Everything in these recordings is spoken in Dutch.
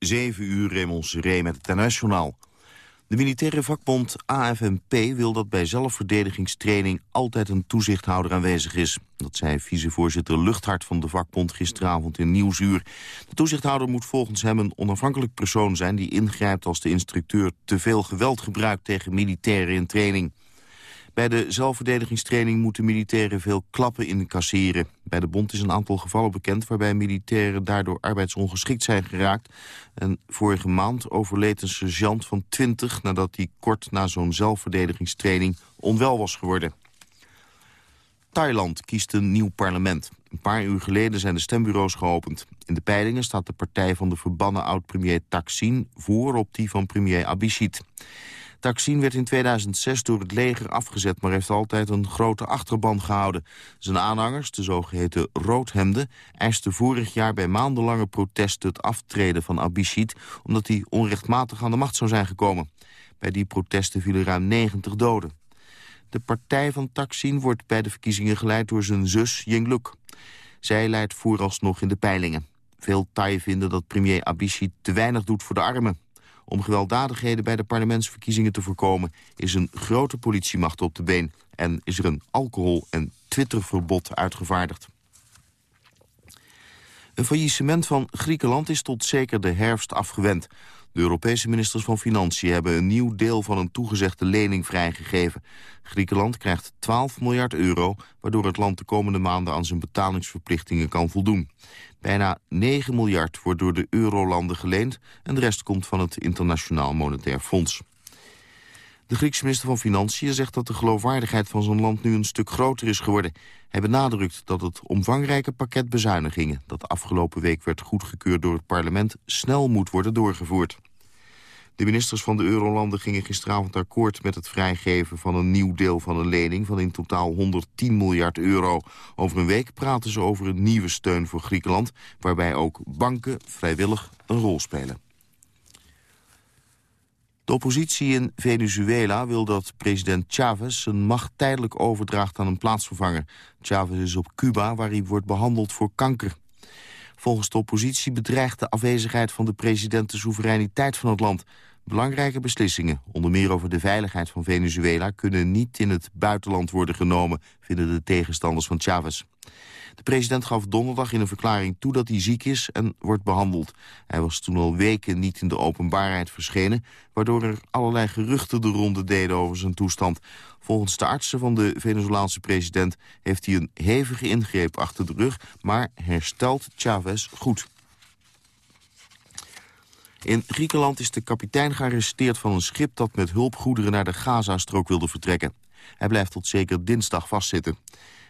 7 uur Raymond Seré met het nationaal. De militaire vakbond AFNP wil dat bij zelfverdedigingstraining altijd een toezichthouder aanwezig is. Dat zei vicevoorzitter Luchthart van de vakbond gisteravond in Nieuwsuur. De toezichthouder moet volgens hem een onafhankelijk persoon zijn die ingrijpt als de instructeur te veel geweld gebruikt tegen militairen in training. Bij de zelfverdedigingstraining moeten militairen veel klappen incasseren. Bij de bond is een aantal gevallen bekend waarbij militairen daardoor arbeidsongeschikt zijn geraakt. En vorige maand overleed een sergeant van 20 nadat hij kort na zo'n zelfverdedigingstraining onwel was geworden. Thailand kiest een nieuw parlement. Een paar uur geleden zijn de stembureaus geopend. In de peilingen staat de partij van de verbannen oud-premier Thaksin voor op die van premier Abhisit. Taksin werd in 2006 door het leger afgezet... maar heeft altijd een grote achterban gehouden. Zijn aanhangers, de zogeheten roodhemden... eisten vorig jaar bij maandenlange protesten het aftreden van Abhisit... omdat hij onrechtmatig aan de macht zou zijn gekomen. Bij die protesten vielen ruim 90 doden. De partij van Taksin wordt bij de verkiezingen geleid door zijn zus Yingluck. Zij leidt vooralsnog in de peilingen. Veel Thai vinden dat premier Abhisit te weinig doet voor de armen. Om gewelddadigheden bij de parlementsverkiezingen te voorkomen... is een grote politiemacht op de been en is er een alcohol- en twitterverbod uitgevaardigd. Een faillissement van Griekenland is tot zeker de herfst afgewend. De Europese ministers van Financiën hebben een nieuw deel van een toegezegde lening vrijgegeven. Griekenland krijgt 12 miljard euro, waardoor het land de komende maanden aan zijn betalingsverplichtingen kan voldoen. Bijna 9 miljard wordt door de eurolanden geleend en de rest komt van het Internationaal Monetair Fonds. De Griekse minister van Financiën zegt dat de geloofwaardigheid van zijn land nu een stuk groter is geworden. Hij benadrukt dat het omvangrijke pakket bezuinigingen dat afgelopen week werd goedgekeurd door het parlement snel moet worden doorgevoerd. De ministers van de Eurolanden gingen gisteravond akkoord met het vrijgeven van een nieuw deel van een lening van in totaal 110 miljard euro. Over een week praten ze over een nieuwe steun voor Griekenland, waarbij ook banken vrijwillig een rol spelen. De oppositie in Venezuela wil dat president Chavez zijn macht tijdelijk overdraagt aan een plaatsvervanger. Chavez is op Cuba waar hij wordt behandeld voor kanker. Volgens de oppositie bedreigt de afwezigheid van de president de soevereiniteit van het land. Belangrijke beslissingen, onder meer over de veiligheid van Venezuela... kunnen niet in het buitenland worden genomen, vinden de tegenstanders van Chavez. De president gaf donderdag in een verklaring toe dat hij ziek is en wordt behandeld. Hij was toen al weken niet in de openbaarheid verschenen... waardoor er allerlei geruchten de ronde deden over zijn toestand. Volgens de artsen van de Venezolaanse president... heeft hij een hevige ingreep achter de rug, maar herstelt Chavez goed. In Griekenland is de kapitein gearresteerd van een schip... dat met hulpgoederen naar de Gazastrook wilde vertrekken. Hij blijft tot zeker dinsdag vastzitten.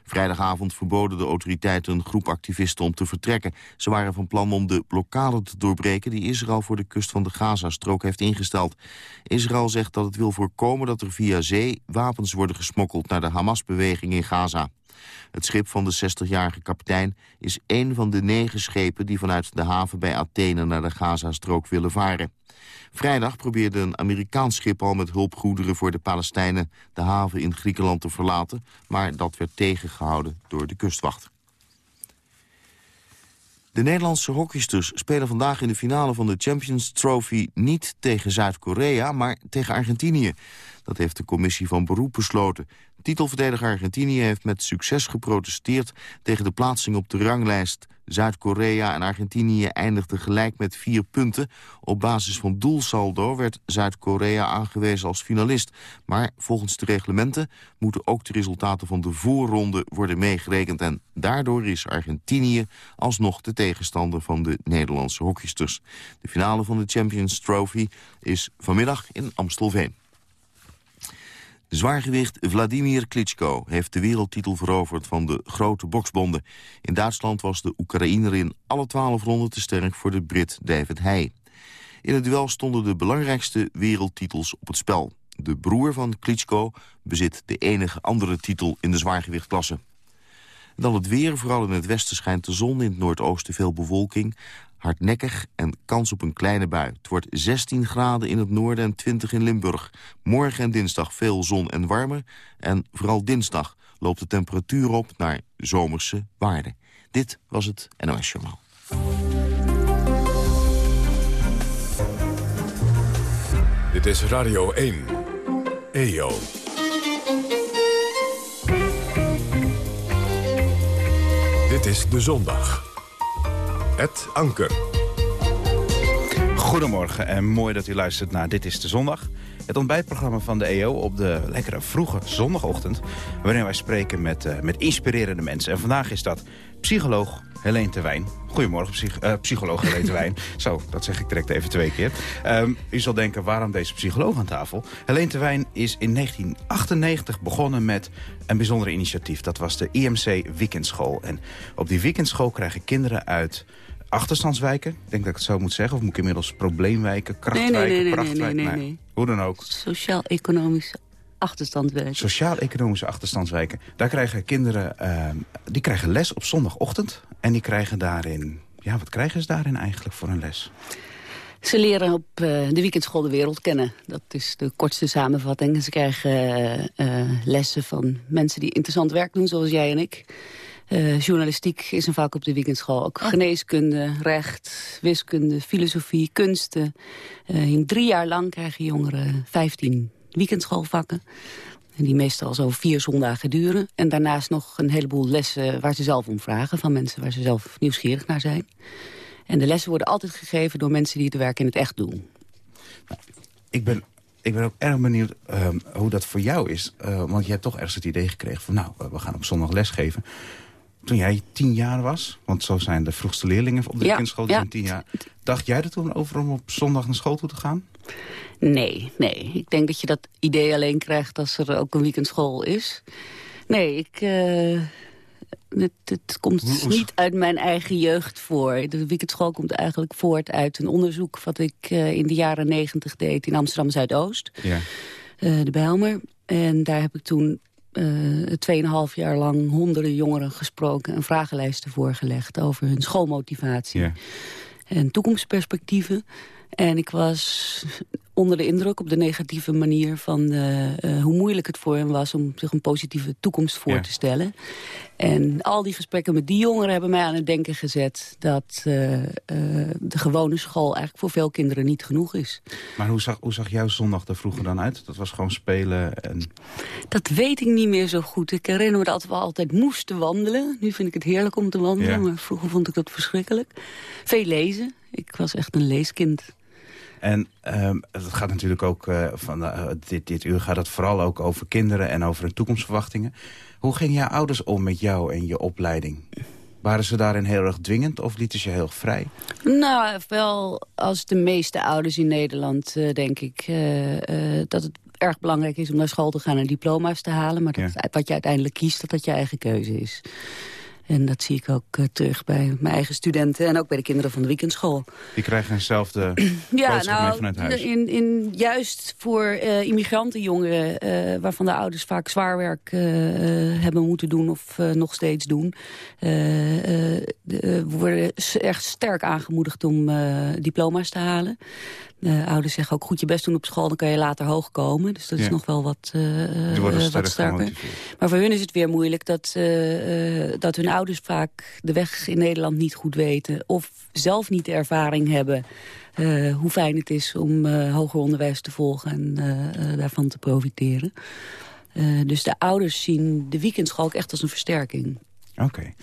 Vrijdagavond verboden de autoriteiten een groep activisten om te vertrekken. Ze waren van plan om de blokkade te doorbreken... die Israël voor de kust van de Gazastrook heeft ingesteld. Israël zegt dat het wil voorkomen dat er via zee wapens worden gesmokkeld... naar de Hamas-beweging in Gaza. Het schip van de 60-jarige kapitein is één van de negen schepen... die vanuit de haven bij Athene naar de Gazastrook willen varen. Vrijdag probeerde een Amerikaans schip al met hulpgoederen voor de Palestijnen de haven in Griekenland te verlaten, maar dat werd tegengehouden door de kustwacht. De Nederlandse hockeysters spelen vandaag in de finale van de Champions Trophy niet tegen Zuid-Korea, maar tegen Argentinië. Dat heeft de commissie van beroep besloten. Titelverdediger Argentinië heeft met succes geprotesteerd tegen de plaatsing op de ranglijst. Zuid-Korea en Argentinië eindigden gelijk met vier punten. Op basis van doelsaldo werd Zuid-Korea aangewezen als finalist. Maar volgens de reglementen moeten ook de resultaten van de voorronde worden meegerekend. En daardoor is Argentinië alsnog de tegenstander van de Nederlandse hockeysters. De finale van de Champions Trophy is vanmiddag in Amstelveen. Zwaargewicht Vladimir Klitschko heeft de wereldtitel veroverd van de grote boksbonden. In Duitsland was de Oekraïner in alle twaalf ronden te sterk voor de Brit David Hay. In het duel stonden de belangrijkste wereldtitels op het spel. De broer van Klitschko bezit de enige andere titel in de zwaargewichtklasse. Dan het weer, vooral in het westen schijnt de zon, in het noordoosten veel bewolking hardnekkig en kans op een kleine bui. Het wordt 16 graden in het noorden en 20 in Limburg. Morgen en dinsdag veel zon en warmer. En vooral dinsdag loopt de temperatuur op naar zomerse waarden. Dit was het NOS Journaal. Dit is Radio 1. EO. Dit is De Zondag. Het Anker. Goedemorgen en mooi dat u luistert naar Dit is de Zondag. Het ontbijtprogramma van de EO op de lekkere vroege zondagochtend... waarin wij spreken met, uh, met inspirerende mensen. En vandaag is dat psycholoog Helene Terwijn. Goedemorgen, psych uh, psycholoog Helene Terwijn. Zo, dat zeg ik direct even twee keer. Um, u zal denken, waarom deze psycholoog aan tafel? Helene Terwijn is in 1998 begonnen met een bijzonder initiatief. Dat was de IMC Weekendschool. En op die weekendschool krijgen kinderen uit achterstandswijken. Ik denk dat ik het zo moet zeggen. Of moet ik inmiddels probleemwijken, krachtwijken, nee, nee, nee, prachtwijken? Nee, nee, nee, nee. Hoe dan ook. Sociaal-economische achterstandswijken. Sociaal-economische achterstandswijken. Daar krijgen kinderen uh, die krijgen les op zondagochtend. En die krijgen daarin... Ja, wat krijgen ze daarin eigenlijk voor een les? Ze leren op uh, de weekendschool de wereld kennen. Dat is de kortste samenvatting. Ze krijgen uh, lessen van mensen die interessant werk doen, zoals jij en ik. Uh, journalistiek is een vak op de weekendschool. Ook oh. geneeskunde, recht, wiskunde, filosofie, kunsten. Uh, in drie jaar lang krijgen jongeren 15 weekendschoolvakken. En die meestal zo vier zondagen duren. En daarnaast nog een heleboel lessen waar ze zelf om vragen. Van mensen waar ze zelf nieuwsgierig naar zijn. En de lessen worden altijd gegeven door mensen die het werk in het echt doen. Ik ben ik ben ook erg benieuwd um, hoe dat voor jou is. Uh, want je hebt toch ergens het idee gekregen van... nou, we gaan op zondag lesgeven. Toen jij tien jaar was, want zo zijn de vroegste leerlingen op de ja, kindschool, ja. zijn tien jaar. Dacht jij er toen over om op zondag naar school toe te gaan? Nee, nee. Ik denk dat je dat idee alleen krijgt als er ook een weekendschool is. Nee, ik... Uh, het, het, komt niet uit mijn eigen jeugd voor. De weekendschool komt eigenlijk voort uit een onderzoek... wat ik uh, in de jaren negentig deed in Amsterdam-Zuidoost. Ja. Uh, de Bijlmer. En daar heb ik toen uh, 2,5 jaar lang honderden jongeren gesproken... en vragenlijsten voorgelegd over hun schoolmotivatie. En toekomstperspectieven. En ik was onder de indruk op de negatieve manier van uh, uh, hoe moeilijk het voor hem was om zich een positieve toekomst voor Ja. te stellen. En al die gesprekken met die jongeren hebben mij aan het denken gezet dat uh, de gewone school eigenlijk voor veel kinderen niet genoeg is. Maar hoe zag, hoe zag jouw zondag er vroeger dan uit? Dat was gewoon spelen en... Dat weet ik niet meer zo goed. Ik herinner me dat we altijd moesten wandelen. Nu vind ik het heerlijk om te wandelen, Ja. maar vroeger vond ik dat verschrikkelijk. Veel lezen. Ik was echt een leeskind. En um, het gaat natuurlijk ook, uh, van uh, dit, dit uur gaat het vooral ook over kinderen en over hun toekomstverwachtingen. Hoe gingen jouw ouders om met jou en je opleiding? Waren ze daarin heel erg dwingend of lieten ze je heel erg vrij? Nou, wel als de meeste ouders in Nederland, uh, denk ik, dat het erg belangrijk is om naar school te gaan en diploma's te halen. Maar dat, Ja. wat je uiteindelijk kiest, dat dat je eigen keuze is. En dat zie ik ook uh, terug bij mijn eigen studenten en ook bij de kinderen van de weekendschool. Die krijgen eenzelfde Ja, mee nou, vanuit huis. in, in, juist voor uh, immigrantenjongeren, uh, waarvan de ouders vaak zwaar werk hebben moeten doen of nog steeds doen, de, worden echt sterk aangemoedigd om diploma's te halen. De ouders zeggen ook goed je best doen op school, dan kan je later hoog komen. Dus dat is nog wel wat, uh, Die worden wat sterk sterker. Maar voor hun is het weer moeilijk dat, uh, dat hun ouders vaak de weg in Nederland niet goed weten. Of zelf niet de ervaring hebben hoe fijn het is om hoger onderwijs te volgen en daarvan te profiteren. Dus de ouders zien de weekendschool ook echt als een versterking. Oké. Okay.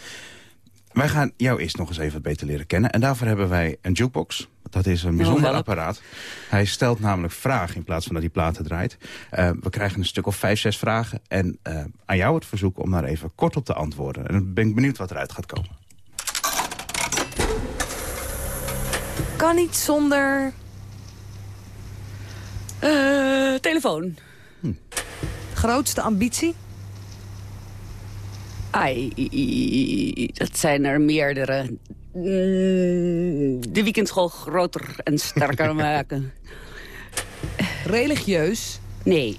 Wij gaan jou eerst nog eens even beter leren kennen. En daarvoor hebben wij een jukebox. Dat is een bijzonder Oh, apparaat. Hij stelt namelijk vragen in plaats van dat hij platen draait. Uh, we krijgen een stuk of vijf, zes vragen. En uh, aan jou het verzoek om daar even kort op te antwoorden. En dan ben ik benieuwd wat eruit gaat komen. Kan niet zonder... Uh, telefoon. Hm. Grootste ambitie? Ai, dat zijn er meerdere. Mm, De weekendschool groter en sterker maken. Religieus? Nee.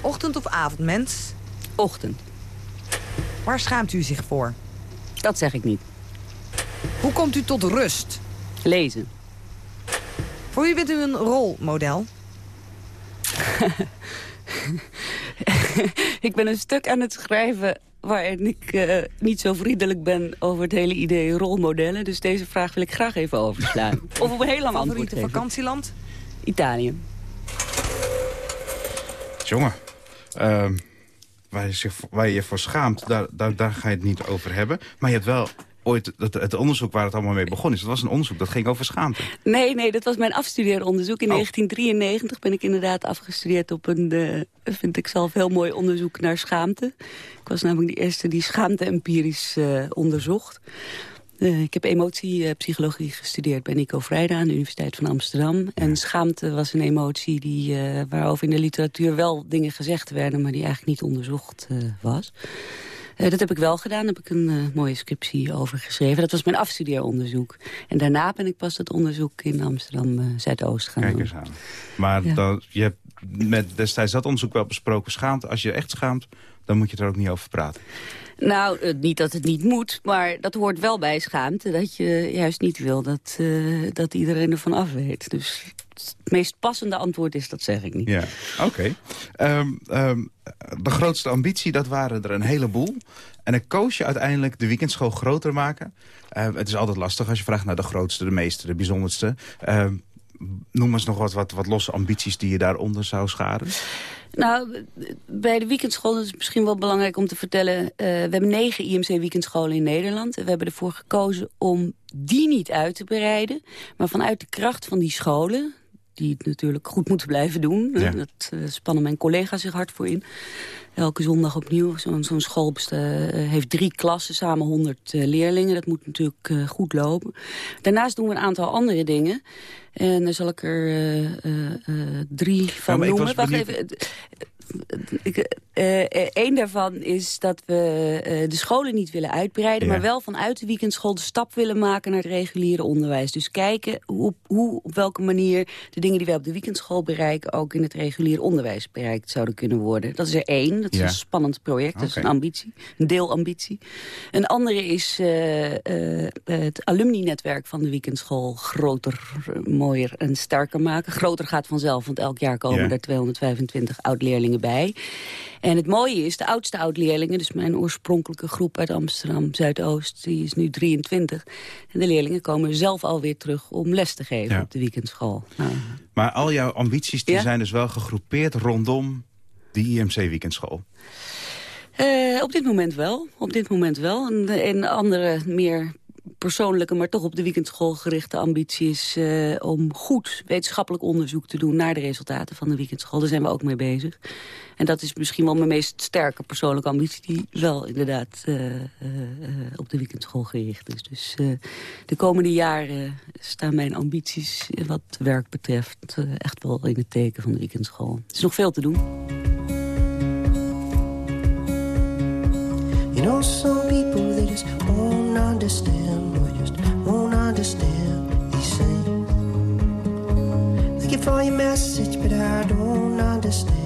Ochtend- of avondmens? Ochtend. Waar schaamt u zich voor? Dat zeg ik niet. Hoe komt u tot rust? Lezen. Voor wie bent u een rolmodel? ik ben een stuk aan het schrijven waarin ik uh, niet zo vriendelijk ben over het hele idee rolmodellen. Dus deze vraag wil ik graag even overslaan. of op een heel lang antwoord Favoriete vakantieland? Italië. Jongen, ehm, waar, je zich, waar je je voor schaamt, daar, daar, daar ga je het niet over hebben. Maar je hebt wel ooit het, het, onderzoek waar het allemaal mee begonnen is. Dat was een onderzoek, dat ging over schaamte. Nee, nee, dat was mijn afstudeeronderzoek. In 1993 ben ik inderdaad afgestudeerd op een, uh, vind ik zelf, heel mooi onderzoek naar schaamte. Ik was namelijk de eerste die schaamte empirisch uh, onderzocht. Uh, ik heb emotiepsychologie gestudeerd bij Nico Vrijda aan de Universiteit van Amsterdam. En schaamte was een emotie die, waarover in de literatuur wel dingen gezegd werden... maar die eigenlijk niet onderzocht was. Uh, dat heb ik wel gedaan. Daar heb ik een uh, mooie scriptie over geschreven. Dat was mijn afstudeeronderzoek. En daarna ben ik pas het onderzoek in Amsterdam-Zuidoost uh, gaan Kijk eens aan. Maar ja. je hebt met destijds dat onderzoek wel besproken schaamte. Als je echt schaamt, dan moet je er ook niet over praten. Nou, niet dat het niet moet, maar dat hoort wel bij schaamte. Dat je juist niet wil dat, dat iedereen ervan af weet. Dus het meest passende antwoord is, dat zeg ik niet. Ja, oké. Okay. Um, um, de grootste ambitie, dat waren er een heleboel. En dan koos je uiteindelijk de weekendschool groter maken. Uh, het is altijd lastig als je vraagt naar de grootste, de meeste, de bijzonderste. Noem eens nog wat, wat, wat losse ambities die je daaronder zou scharen. Nou, bij de weekendschool is het misschien wel belangrijk om te vertellen... Uh, we hebben negen IMC-weekendscholen in Nederland. We hebben ervoor gekozen om die niet uit te breiden... maar vanuit de kracht van die scholen die het natuurlijk goed moeten blijven doen. Ja. Dat uh, spannen mijn collega's zich hard voor in. Elke zondag opnieuw. Zo'n zo school uh, heeft drie klassen, samen 100 uh, leerlingen. Dat moet natuurlijk goed lopen. Daarnaast doen we een aantal andere dingen. En dan zal ik er drie van ja, noemen. Wacht even een daarvan is dat we de scholen niet willen uitbreiden... Ja. maar wel vanuit de weekendschool de stap willen maken naar het reguliere onderwijs. Dus kijken hoe, hoe, op welke manier de dingen die wij op de weekendschool bereiken... ook in het reguliere onderwijs bereikt zouden kunnen worden. Dat is er één. Dat is ja. een spannend project. Dat okay. is een ambitie. Een deelambitie. Een andere is het alumni-netwerk van de weekendschool... groter, mooier en sterker maken. Groter gaat vanzelf, want elk jaar komen ja. er 225 oud-leerlingen bij. En het mooie is, de oudste oud-leerlingen... dus mijn oorspronkelijke groep uit Amsterdam-Zuidoost... die is nu 23. En de leerlingen komen zelf alweer terug om les te geven ja. op de weekendschool. Nou. Maar al jouw ambities die zijn dus wel gegroepeerd rondom die IMC-weekendschool? Uh, op dit moment wel. Op dit moment wel. En, andere meer persoonlijke, maar toch op de weekendschool gerichte ambitie is uh, om goed wetenschappelijk onderzoek te doen naar de resultaten van de weekendschool. Daar zijn we ook mee bezig. En dat is misschien wel mijn meest sterke persoonlijke ambitie, die wel inderdaad uh, op de weekendschool gericht is. Dus de komende jaren staan mijn ambities wat werk betreft echt wel in het teken van de weekendschool. Er is nog veel te doen. Some people they just won't understand or just won't understand these things. You for your message, but I don't understand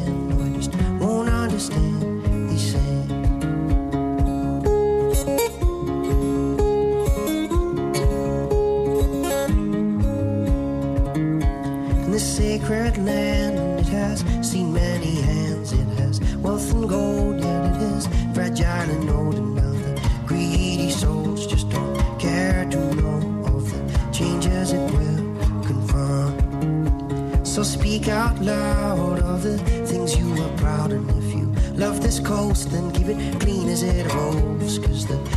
coast then keep it clean as it rolls cause the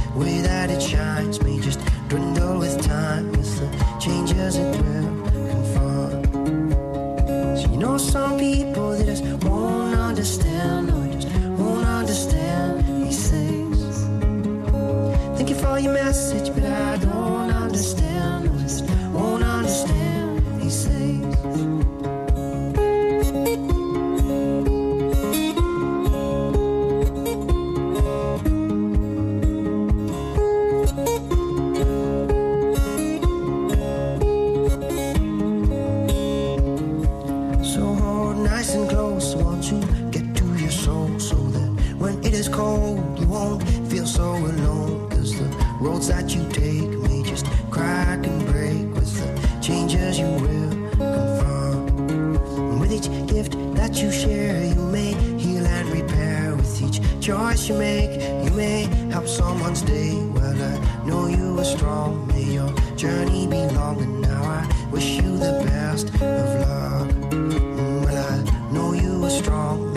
long, and now I wish you the best of luck. Mm, well, I know you were strong.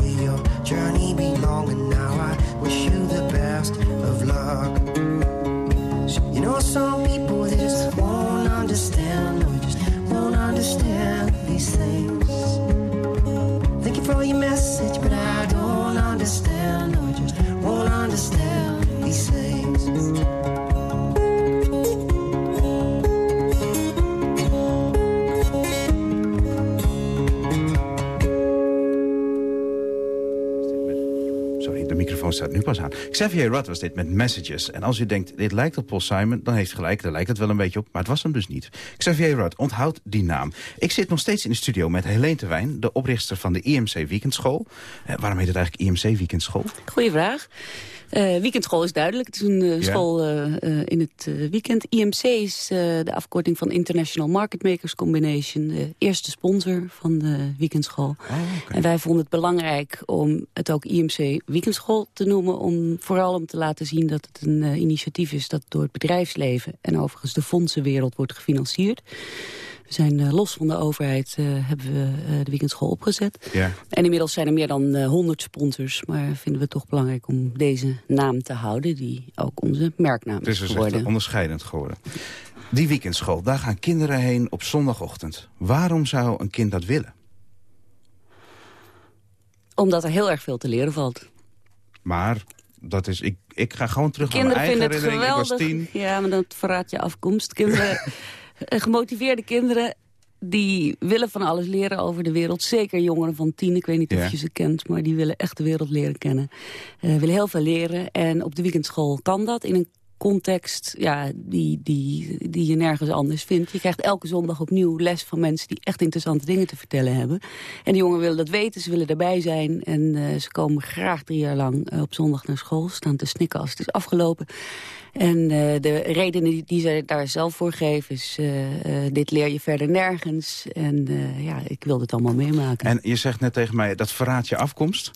Xavier Rudd was dit met Messages. En als u denkt, dit lijkt op Paul Simon, dan heeft gelijk. Daar lijkt het wel een beetje op, maar het was hem dus niet. Xavier Rudd, onthoud die naam. Ik zit nog steeds in de studio met Helene Terwijn, de oprichter van de IMC Weekendschool. Eh, waarom heet het eigenlijk IMC Weekendschool? Goeie vraag. Eh, weekendschool is duidelijk. Het is een eh, school eh, in het weekend. IMC is de afkorting van International Market Makers Combination. De eerste sponsor van de weekendschool. Oh, oké. En wij vonden het belangrijk om het ook IMC Weekendschool te noemen. Om, vooral om te laten zien dat het een initiatief is dat door het bedrijfsleven... en overigens de fondsenwereld wordt gefinancierd. We zijn eh, los van de overheid eh, hebben we eh, de weekendschool opgezet. Ja. En inmiddels zijn er meer dan eh, 100 sponsors. Maar vinden we het toch belangrijk om deze naam te houden... die ook onze merknaam Het is is dus geworden. onderscheidend geworden. Die weekendschool, daar gaan kinderen heen op zondagochtend. Waarom zou een kind dat willen? Omdat er heel erg veel te leren valt. Maar dat is, ik, ik ga gewoon terug Kinderen naar mijn eigen vinden het geweldig. Ja, maar dan verraad je afkomst. Kinderen, gemotiveerde kinderen die willen van alles leren over de wereld. Zeker jongeren van tien, ik weet niet of je ze kent... maar die willen echt de wereld leren kennen. Eh willen heel veel leren. En op de weekendschool kan dat in een context ja, die, die, die je nergens anders vindt. Je krijgt elke zondag opnieuw les van mensen... die echt interessante dingen te vertellen hebben. En die jongeren willen dat weten, ze willen erbij zijn. En eh, ze komen graag drie jaar lang eh, op zondag naar school. Staan te snikken als het is afgelopen. En eh, de redenen die, die zij daar zelf voor geven is... dit leer je verder nergens. En ja, ik wil dit allemaal meemaken. En je zegt net tegen mij, dat verraadt je afkomst.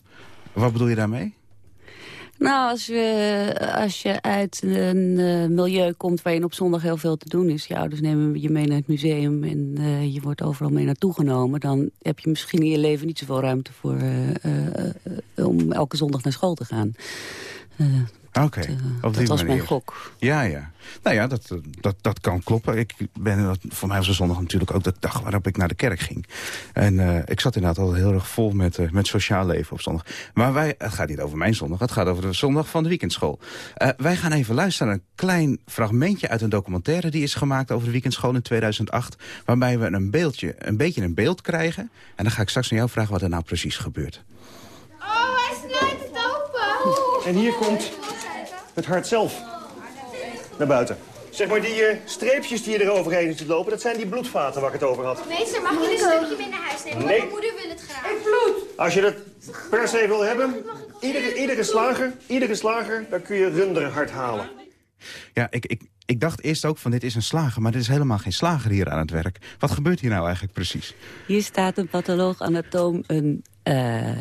Wat bedoel je daarmee? Nou, als je, als je uit een eh, milieu komt waar je op zondag heel veel te doen is... je ouders nemen je mee naar het museum en eh, je wordt overal mee naartoe genomen... dan heb je misschien in je leven niet zoveel ruimte voor eh, om elke zondag naar school te gaan. Eh, Oké, eh, op die dat was manier. mijn gok. Ja, ja. Nou ja, dat, dat, dat kan kloppen. Ik ben, voor mij was de zondag natuurlijk ook de dag waarop ik naar de kerk ging. En eh, ik zat inderdaad al heel erg vol met, eh, met sociaal leven op zondag. Maar wij, het gaat niet over mijn zondag, het gaat over de zondag van de weekendschool. Eh, wij gaan even luisteren naar een klein fragmentje uit een documentaire... die is gemaakt over de weekendschool in 2008... waarbij we een, beeldje, een beetje een beeld krijgen. En dan ga ik straks aan jou vragen wat er nou precies gebeurt. Oh, hij snijdt het open. En hier komt het hart zelf naar buiten. Zeg maar, die eh, streepjes die je er overheen ziet lopen, dat zijn die bloedvaten waar ik het over had. Meester, mag ik een stukje mee naar huis nemen? Nee. mijn moeder wil het graag. Als je dat per se wil hebben, iedere, iedere slager, iedere slager, dan kun je runderhart halen. Ja, ik, ik, ik dacht eerst ook van dit is een slager, maar dit is helemaal geen slager hier aan het werk. Wat gebeurt hier nou eigenlijk precies? Hier staat een patholoog-anatoom een eh,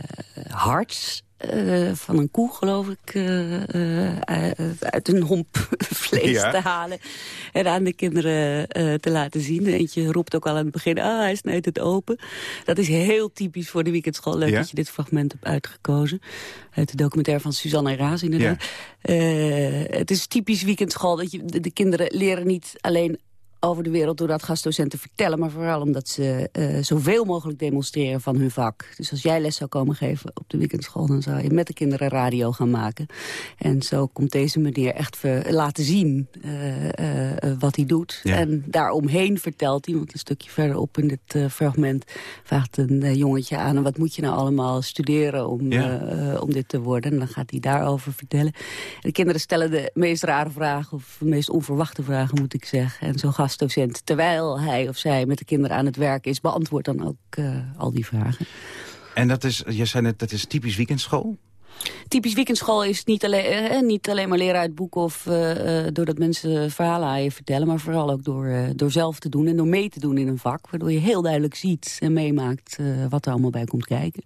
hart eh, van een koe, geloof ik, eh, eh, uit een homp vlees Ja. te halen. En aan de kinderen te laten zien. Eentje roept ook al aan het begin, ah, hij snijdt het open. Dat is heel typisch voor de weekendschool. Leuk Ja? dat je dit fragment hebt uitgekozen. Uit de documentaire van Suzanne Raas, inderdaad. Het is typisch weekendschool dat je, de, de kinderen leren niet alleen over de wereld doordat gastdocenten vertellen... maar vooral omdat ze eh, zoveel mogelijk demonstreren van hun vak. Dus als jij les zou komen geven op de weekendschool... dan zou je met de kinderen radio gaan maken. En zo komt deze meneer echt laten zien eh, eh, wat hij doet. Ja. En daaromheen vertelt hij, want een stukje verderop in dit fragment... vraagt een jongetje aan, wat moet je nou allemaal studeren om, Ja. om dit te worden? En dan gaat hij daarover vertellen. En de kinderen stellen de meest rare vragen, of de meest onverwachte vragen, moet ik zeggen. En zo'n gastdocent, terwijl hij of zij met de kinderen aan het werk is... beantwoordt dan ook eh, al die vragen. En dat is, je zei net, dat is typisch weekendschool? Typisch weekendschool is niet alleen, eh, niet alleen maar leren uit boeken... of eh, eh, doordat mensen verhalen aan je vertellen... maar vooral ook door, eh, door zelf te doen en door mee te doen in een vak... waardoor je heel duidelijk ziet en meemaakt eh, wat er allemaal bij komt kijken.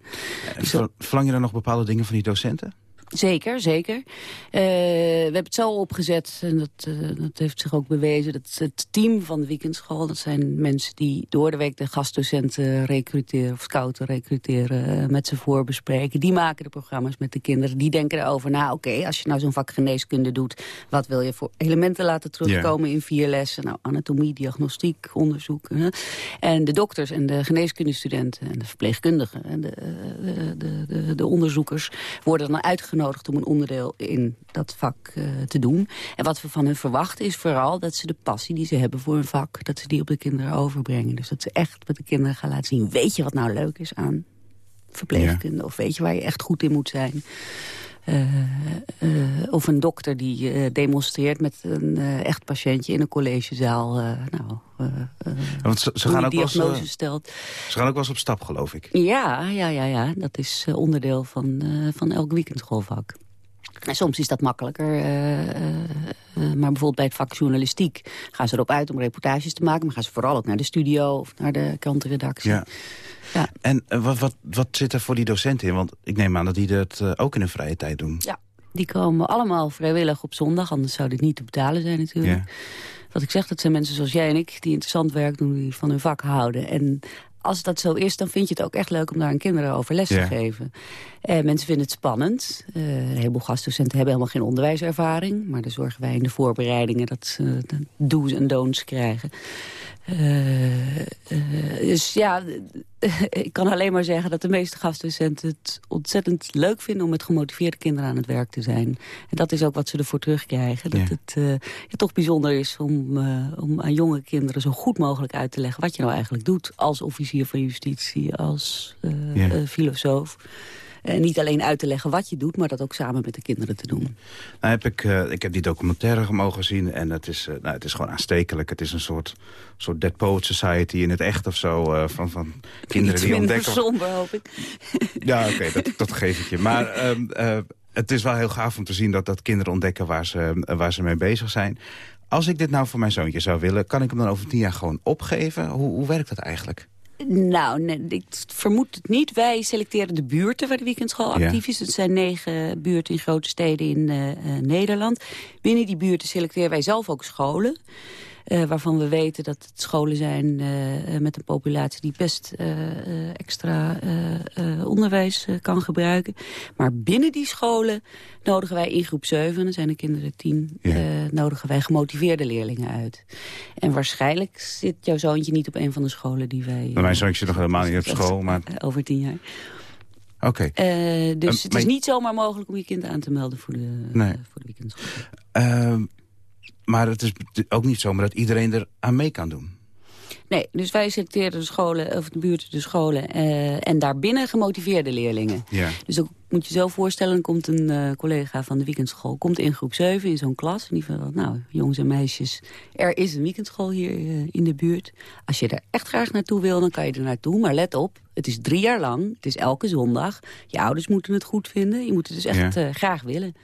En ver- Verlang je dan nog bepaalde dingen van die docenten? Zeker, zeker. Uh, we hebben het zo opgezet, en dat, uh, dat heeft zich ook bewezen... dat het team van de weekendschool, dat zijn mensen die door de week... de gastdocenten recruteren of scouten recruteren, uh, met ze voorbespreken. Die maken de programma's met de kinderen. Die denken erover na, oké, als je nou zo'n vak geneeskunde doet... wat wil je voor elementen laten terugkomen yeah. in vier lessen? Nou, anatomie, diagnostiek, onderzoek. En de dokters en de geneeskundestudenten en de verpleegkundigen... en de, de, de, de onderzoekers worden dan uitgenodigd om een onderdeel in dat vak uh, te doen. En wat we van hen verwachten is vooral dat ze de passie die ze hebben voor een vak... dat ze die op de kinderen overbrengen. Dus dat ze echt met de kinderen gaan laten zien... weet je wat nou leuk is aan verpleegkunde? Ja. Of weet je waar je echt goed in moet zijn? Uh, uh, of een dokter die uh, demonstreert met een echt patiëntje in een collegezaal. nou, Want ze, ze gaan ook diagnose wel eens, stelt. Ze gaan ook wel eens op stap, geloof ik. Ja, ja, ja, ja. dat is onderdeel van, van elk weekendschoolvak. En soms is dat makkelijker. Uh, uh, maar bijvoorbeeld bij het vak journalistiek gaan ze erop uit om reportages te maken. Maar gaan ze vooral ook naar de studio of naar de krantenredactie. Ja. Ja. En wat, wat, wat zit er voor die docenten in? Want ik neem aan dat die dat ook in hun vrije tijd doen. Ja, die komen allemaal vrijwillig op zondag. Anders zou dit niet te betalen zijn natuurlijk. Ja. Wat ik zeg, dat zijn mensen zoals jij en ik... die interessant werk doen, die van hun vak houden. En als dat zo is, dan vind je het ook echt leuk om daar aan kinderen over les te geven. Eh, mensen vinden het spannend. Eh, een heleboel gastdocenten hebben helemaal geen onderwijservaring. Maar dan zorgen wij in de voorbereidingen dat ze de do's en don'ts krijgen. Eh, eh, dus ja, ik kan alleen maar zeggen dat de meeste gastdocenten het ontzettend leuk vinden... om met gemotiveerde kinderen aan het werk te zijn. En dat is ook wat ze ervoor terugkrijgen. Dat Ja. het eh, ja, toch bijzonder is om, om aan jonge kinderen zo goed mogelijk uit te leggen... wat je nou eigenlijk doet als officier van justitie, als Ja. filosoof. En niet alleen uit te leggen wat je doet, maar dat ook samen met de kinderen te doen. Nou heb ik, eh, ik heb die documentaire mogen zien en het is, eh, nou, het is gewoon aanstekelijk. Het is een soort, soort Dead Poet Society in het echt of zo. eh, van, van kinderen die ontdekken... somber, hoop ik. Ja, oké, dat, dat geef ik je. Maar ehm, eh, het is wel heel gaaf om te zien dat, dat kinderen ontdekken waar ze, eh, waar ze mee bezig zijn. Als ik dit nou voor mijn zoontje zou willen, kan ik hem dan over tien jaar gewoon opgeven? Hoe, hoe werkt dat eigenlijk? Nou, nee, ik vermoed het niet. Wij selecteren de buurten waar de weekendschool Ja. actief is. Het zijn negen buurten in grote steden in eh, eh, Nederland. Binnen die buurten selecteren wij zelf ook scholen. Eh, waarvan we weten dat het scholen zijn eh, eh, met een populatie die best extra onderwijs kan gebruiken. Maar binnen die scholen nodigen wij in groep 7, dan zijn de kinderen 10, Ja. eh, nodigen wij gemotiveerde leerlingen uit. En waarschijnlijk zit jouw zoontje niet op een van de scholen die wij... Mijn zoontje zit nog helemaal niet op school, maar Over tien jaar. oké. Dus het is niet zomaar mogelijk om je kind aan te melden voor de, Nee. voor de weekendschool. Maar het is ook niet zomaar dat iedereen er aan mee kan doen. Nee, dus wij selecteren de scholen, of de buurten de scholen... eh, en daarbinnen gemotiveerde leerlingen. Ja. Dus ook moet je zo voorstellen, dan komt een eh, collega van de weekendschool... komt in groep 7 in zo'n klas. En die van, nou, jongens en meisjes, er is een weekendschool hier eh, in de buurt. Als je er echt graag naartoe wil, dan kan je er naartoe. Maar let op, het is drie jaar lang, het is elke zondag. Je ouders moeten het goed vinden, je moet het dus echt Ja. graag willen.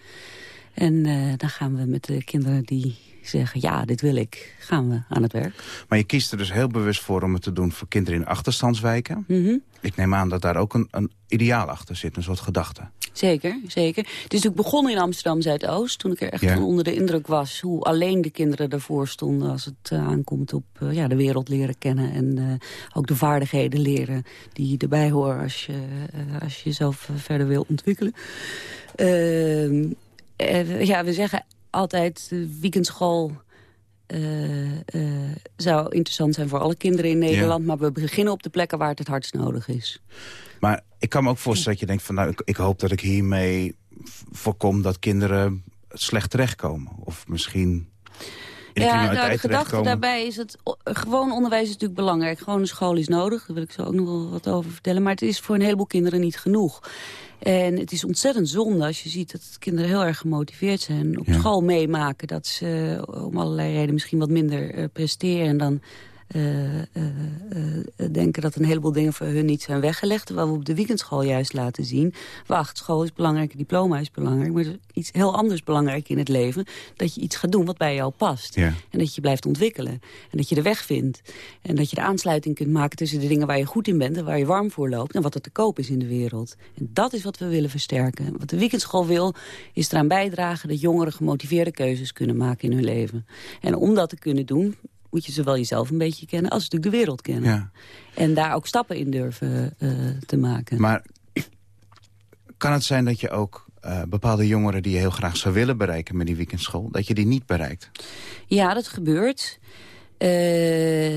En dan gaan we met de kinderen die zeggen, ja, dit wil ik, gaan we aan het werk. Maar je kiest er dus heel bewust voor om het te doen voor kinderen in achterstandswijken. Mhm. Ik neem aan dat daar ook een, een ideaal achter zit, een soort gedachte. Zeker, zeker. Het is natuurlijk begonnen in Amsterdam Zuidoost. Toen ik er echt Ja. van onder de indruk was hoe alleen de kinderen ervoor stonden als het eh, aankomt op eh, ja, de wereld leren kennen. En eh, ook de vaardigheden leren die erbij horen als je, als je jezelf verder wil ontwikkelen. Ehm, eh, ja, we zeggen altijd de weekendschool. eh, zou interessant zijn voor alle kinderen in Nederland. Maar we beginnen op de plekken waar het het hardst nodig is. Maar ik kan me ook voorstellen dat je denkt van... nou, ik, ik hoop dat ik hiermee voorkom dat kinderen slecht terechtkomen. Of misschien de Ja, nou, de gedachte daarbij is het... Gewoon onderwijs is natuurlijk belangrijk. Gewoon een school is nodig. Daar wil ik zo ook nog wel wat over vertellen. Maar het is voor een heleboel kinderen niet genoeg. En het is ontzettend zonde als je ziet dat kinderen heel erg gemotiveerd zijn. Op Ja. school meemaken dat ze om allerlei redenen misschien wat minder eh, presteren. En dan eh, eh, eh, denken dat een heleboel dingen voor hun niet zijn weggelegd. Terwijl we op de weekendschool juist laten zien... wacht, school is belangrijk, diploma is belangrijk... maar er is iets heel anders belangrijk in het leven. Dat je iets gaat doen wat bij jou past. Ja. En dat je blijft ontwikkelen. En dat je de weg vindt. En dat je de aansluiting kunt maken tussen de dingen waar je goed in bent... en waar je warm voor loopt en wat er te koop is in de wereld. En dat is wat we willen versterken. Wat de weekendschool wil, is eraan bijdragen... dat jongeren gemotiveerde keuzes kunnen maken in hun leven. En om dat te kunnen doen moet je zowel jezelf een beetje kennen als natuurlijk de wereld kennen. Ja. En daar ook stappen in durven eh, te maken. Maar kan het zijn dat je ook eh, bepaalde jongeren... die je heel graag zou willen bereiken met die weekendschool... dat je die niet bereikt? Ja, dat gebeurt. Eh,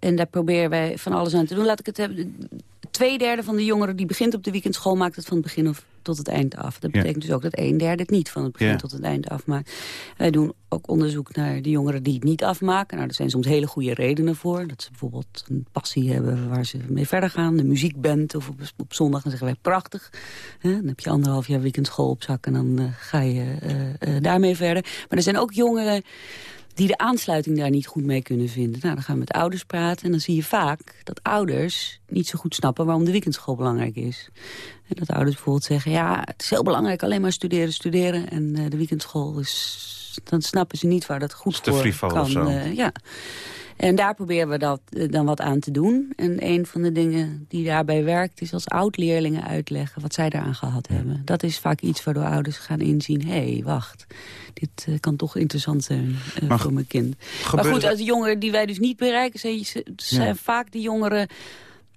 en daar proberen wij van alles aan te doen. Laat ik het hebben. Tweederde van de jongeren die begint op de weekendschool... maakt het van het begin of tot het eind af. Dat Ja. betekent dus ook dat een derde het niet van het begin Ja. tot het eind afmaakt. Wij doen ook onderzoek naar de jongeren die het niet afmaken. Nou, er zijn soms hele goede redenen voor. Dat ze bijvoorbeeld een passie hebben waar ze mee verder gaan. De muziekband of op, op zondag dan zeggen wij prachtig. Hè, dan heb je anderhalf jaar weekendschool op zak en dan eh, ga je eh, eh, daarmee verder. Maar er zijn ook jongeren die de aansluiting daar niet goed mee kunnen vinden. Nou, dan gaan we met ouders praten en dan zie je vaak dat ouders niet zo goed snappen waarom de weekendschool belangrijk is. En dat ouders bijvoorbeeld zeggen, ja, het is heel belangrijk alleen maar studeren, studeren. En eh, de weekendschool is, dan snappen ze niet waar dat goed Is te voor kan. eh, ja. En daar proberen we dat, eh, dan wat aan te doen. En een van de dingen die daarbij werkt... is als oud-leerlingen uitleggen wat zij daaraan gehad hebben. Dat is vaak iets waardoor ouders gaan inzien... hé, hey, wacht, dit eh, kan toch interessant zijn eh, Maar voor mijn kind. Maar goed, als de jongeren die wij dus niet bereiken... zijn, zijn Ja. vaak de jongeren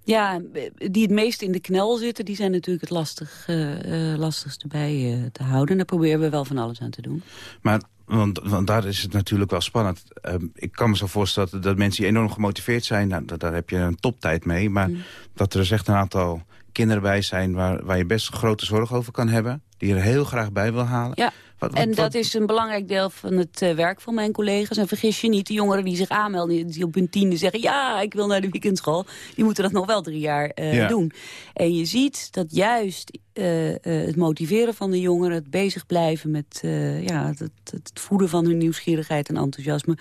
ja, die het meest in de knel zitten... die zijn natuurlijk het lastig, eh, lastigste bij te houden. En daar proberen we wel van alles aan te doen. Maar want, want daar is het natuurlijk wel spannend. Ehm, ik kan me zo voorstellen dat, dat mensen die enorm gemotiveerd zijn... Nou, da- daar heb je een toptijd mee. Maar Mm. dat er dus echt een aantal kinderen bij zijn... Waar, waar je best grote zorg over kan hebben. Die er heel graag bij wil halen. Ja. Wat- wat- En wat- dat is een belangrijk deel van het eh, werk van mijn collega's. En vergis je niet, de jongeren die zich aanmelden... die op hun tiende zeggen... ja, ik wil naar de weekendschool... die moeten dat nog wel drie jaar eh, Ja. doen. En je ziet dat juist eh, eh, het motiveren van de jongeren... het bezig blijven met eh, ja, het, het, voeden van hun nieuwsgierigheid en enthousiasme...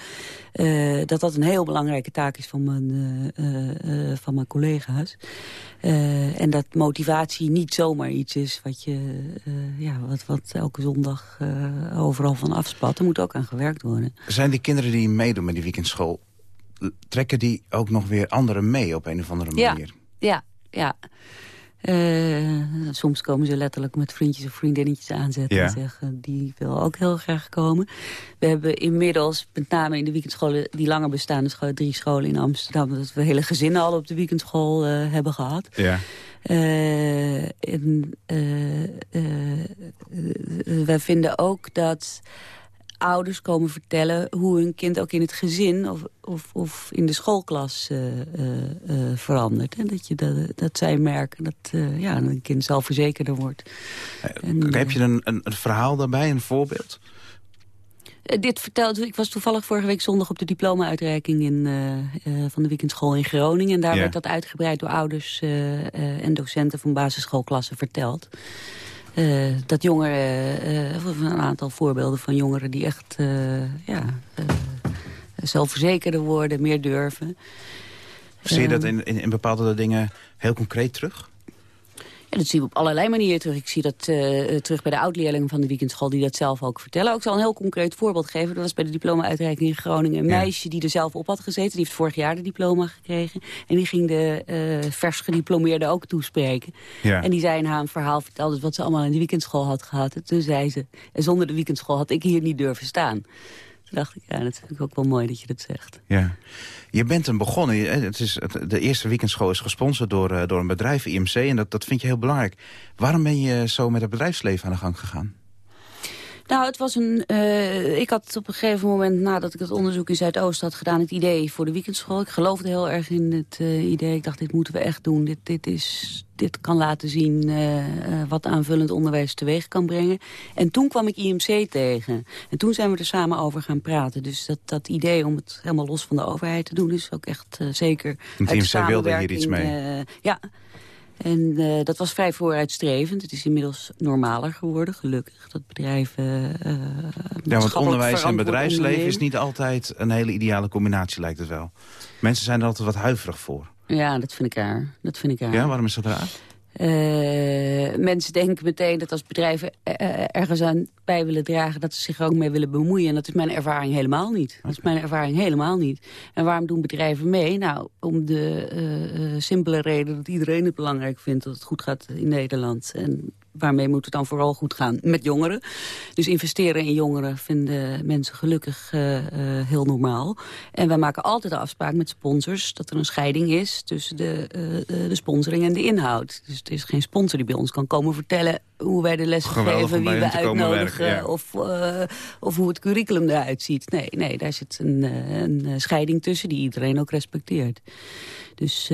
dat dat een heel belangrijke taak is van mijn, van mijn collega's. En dat motivatie niet zomaar iets is wat, je, ja, wat, wat elke zondag overal van afspat. Er moet ook aan gewerkt worden. Zijn die kinderen die meedoen met die weekendschool... trekken die ook nog weer anderen mee op een of andere Ja. manier? Ja, ja. Eh, soms komen ze letterlijk met vriendjes of vriendinnetjes aanzetten... Ja. en zeggen, die wil ook heel graag komen. We hebben inmiddels, met name in de weekendscholen... die langer bestaande scholen, drie scholen in Amsterdam... dat we hele gezinnen al op de weekendschool eh, hebben gehad. Ja. En, eh, wij vinden ook dat ouders komen vertellen hoe hun kind ook in het gezin of, of, of in de schoolklas eh, eh, eh, verandert. En dat, je dat, dat zij merken dat eh, ja, een kind zelfverzekerder wordt. En, Heb je een, een, een verhaal daarbij, een voorbeeld? Dit vertelde ik was toevallig vorige week zondag op de diploma-uitreiking in, van de weekendschool in Groningen. En daar Ja. werd dat uitgebreid door ouders en docenten van basisschoolklassen verteld. Eh, dat jongeren, of een aantal voorbeelden van jongeren die echt ja, zelfverzekerder worden, meer durven. Zie je dat Ehm, in, in, in bepaalde dingen heel concreet terug? Ja, dat zien we op allerlei manieren terug. Ik zie dat eh, eh, terug bij de oud-leerlingen van de weekendschool... die dat zelf ook vertellen. Ik zal een heel concreet voorbeeld geven. Dat was bij de diploma-uitreiking in Groningen. Een Ja. meisje die er zelf op had gezeten. Die heeft vorig jaar de diploma gekregen. En die ging de eh, vers gediplomeerde ook toespreken. Ja. En die zei in haar een verhaal vertelde wat ze allemaal in de weekendschool had gehad. En toen zei ze, en zonder de weekendschool had ik hier niet durven staan. Dacht ik, ja, dat vind ik ook wel mooi dat je dat zegt. Ja. Je bent hem begonnen. Je- Het is, de eerste weekendschool is gesponsord door, eh, door een bedrijf, IMC. En dat, dat vind je heel belangrijk. Waarom ben je zo met het bedrijfsleven aan de gang gegaan? Nou, het was een. eh, ik had op een gegeven moment, nadat ik het onderzoek in Zuidoost had gedaan, het idee voor de weekendschool. Ik geloofde heel erg in het eh, idee. Ik dacht, dit moeten we echt doen. Dit, dit, is, dit kan laten zien eh, wat aanvullend onderwijs teweeg kan brengen. En toen kwam ik IMC tegen. En toen zijn we er samen over gaan praten. Dus dat, dat idee om het helemaal los van de overheid te doen, is ook echt zeker. De IMC wilde hier iets mee. ja. En eh, dat was vrij vooruitstrevend. Het is inmiddels normaler geworden, gelukkig. Dat bedrijven uh, Ja, want onderwijs en bedrijfsleven is niet altijd een hele ideale combinatie, lijkt het wel. Mensen zijn er altijd wat huiverig voor. Ja, dat vind ik raar. Dat vind ik raar. Ja, waarom is dat raar? Uh, mensen denken meteen dat als bedrijven uh, ergens aan bij willen dragen... dat ze zich er ook mee willen bemoeien. En dat is mijn ervaring helemaal niet. Okay. Dat is mijn ervaring helemaal niet. En waarom doen bedrijven mee? Nou, om de simpele reden dat iedereen het belangrijk vindt... dat het goed gaat in Nederland. En waarmee moet het dan vooral goed gaan? Met jongeren. Dus investeren in jongeren vinden mensen gelukkig uh, uh, heel normaal. En wij maken altijd de afspraak met sponsors... dat er een scheiding is tussen de, uh, de sponsoring en de inhoud. Dus er is geen sponsor die bij ons kan komen vertellen... hoe wij de lessen Geweldig geven, wie we uitnodigen... Werken, ja. of, of hoe het curriculum eruit ziet. Nee, nee daar zit een, een scheiding tussen die iedereen ook respecteert. Dus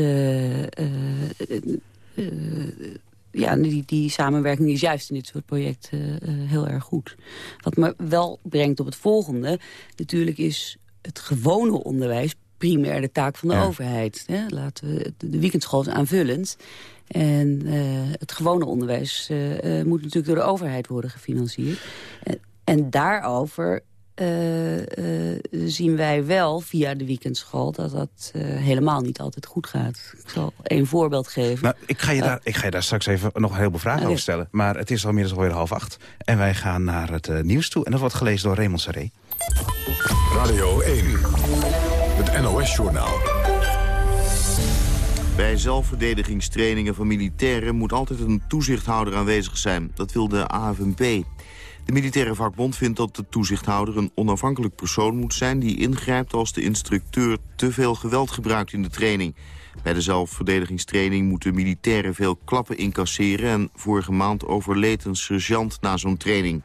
ja, die, die samenwerking is juist in dit soort projecten uh, heel erg goed. Wat me wel brengt op het volgende. Natuurlijk is het gewone onderwijs primair de taak van de ja. overheid. Hè? Laten we, de weekendschool is aanvullend. En uh, het gewone onderwijs uh, moet natuurlijk door de overheid worden gefinancierd. En, en daarover uh, uh, zien wij wel via de weekendschool dat dat uh, helemaal niet altijd goed gaat. Ik zal één voorbeeld geven. Nou, ik, ga je daar, ik ga je daar straks even nog een heleboel vragen over stellen. Maar het is al inmiddels alweer half acht. En wij gaan naar het nieuws toe. En dat wordt gelezen door Raymond Serré. Radio 1, het NOS-journaal. Bij zelfverdedigingstrainingen van militairen moet altijd een toezichthouder aanwezig zijn. Dat wil de AFNP. De militaire vakbond vindt dat de toezichthouder een onafhankelijk persoon moet zijn... die ingrijpt als de instructeur te veel geweld gebruikt in de training. Bij de zelfverdedigingstraining moeten militairen veel klappen incasseren... en vorige maand overleed een sergeant na zo'n training.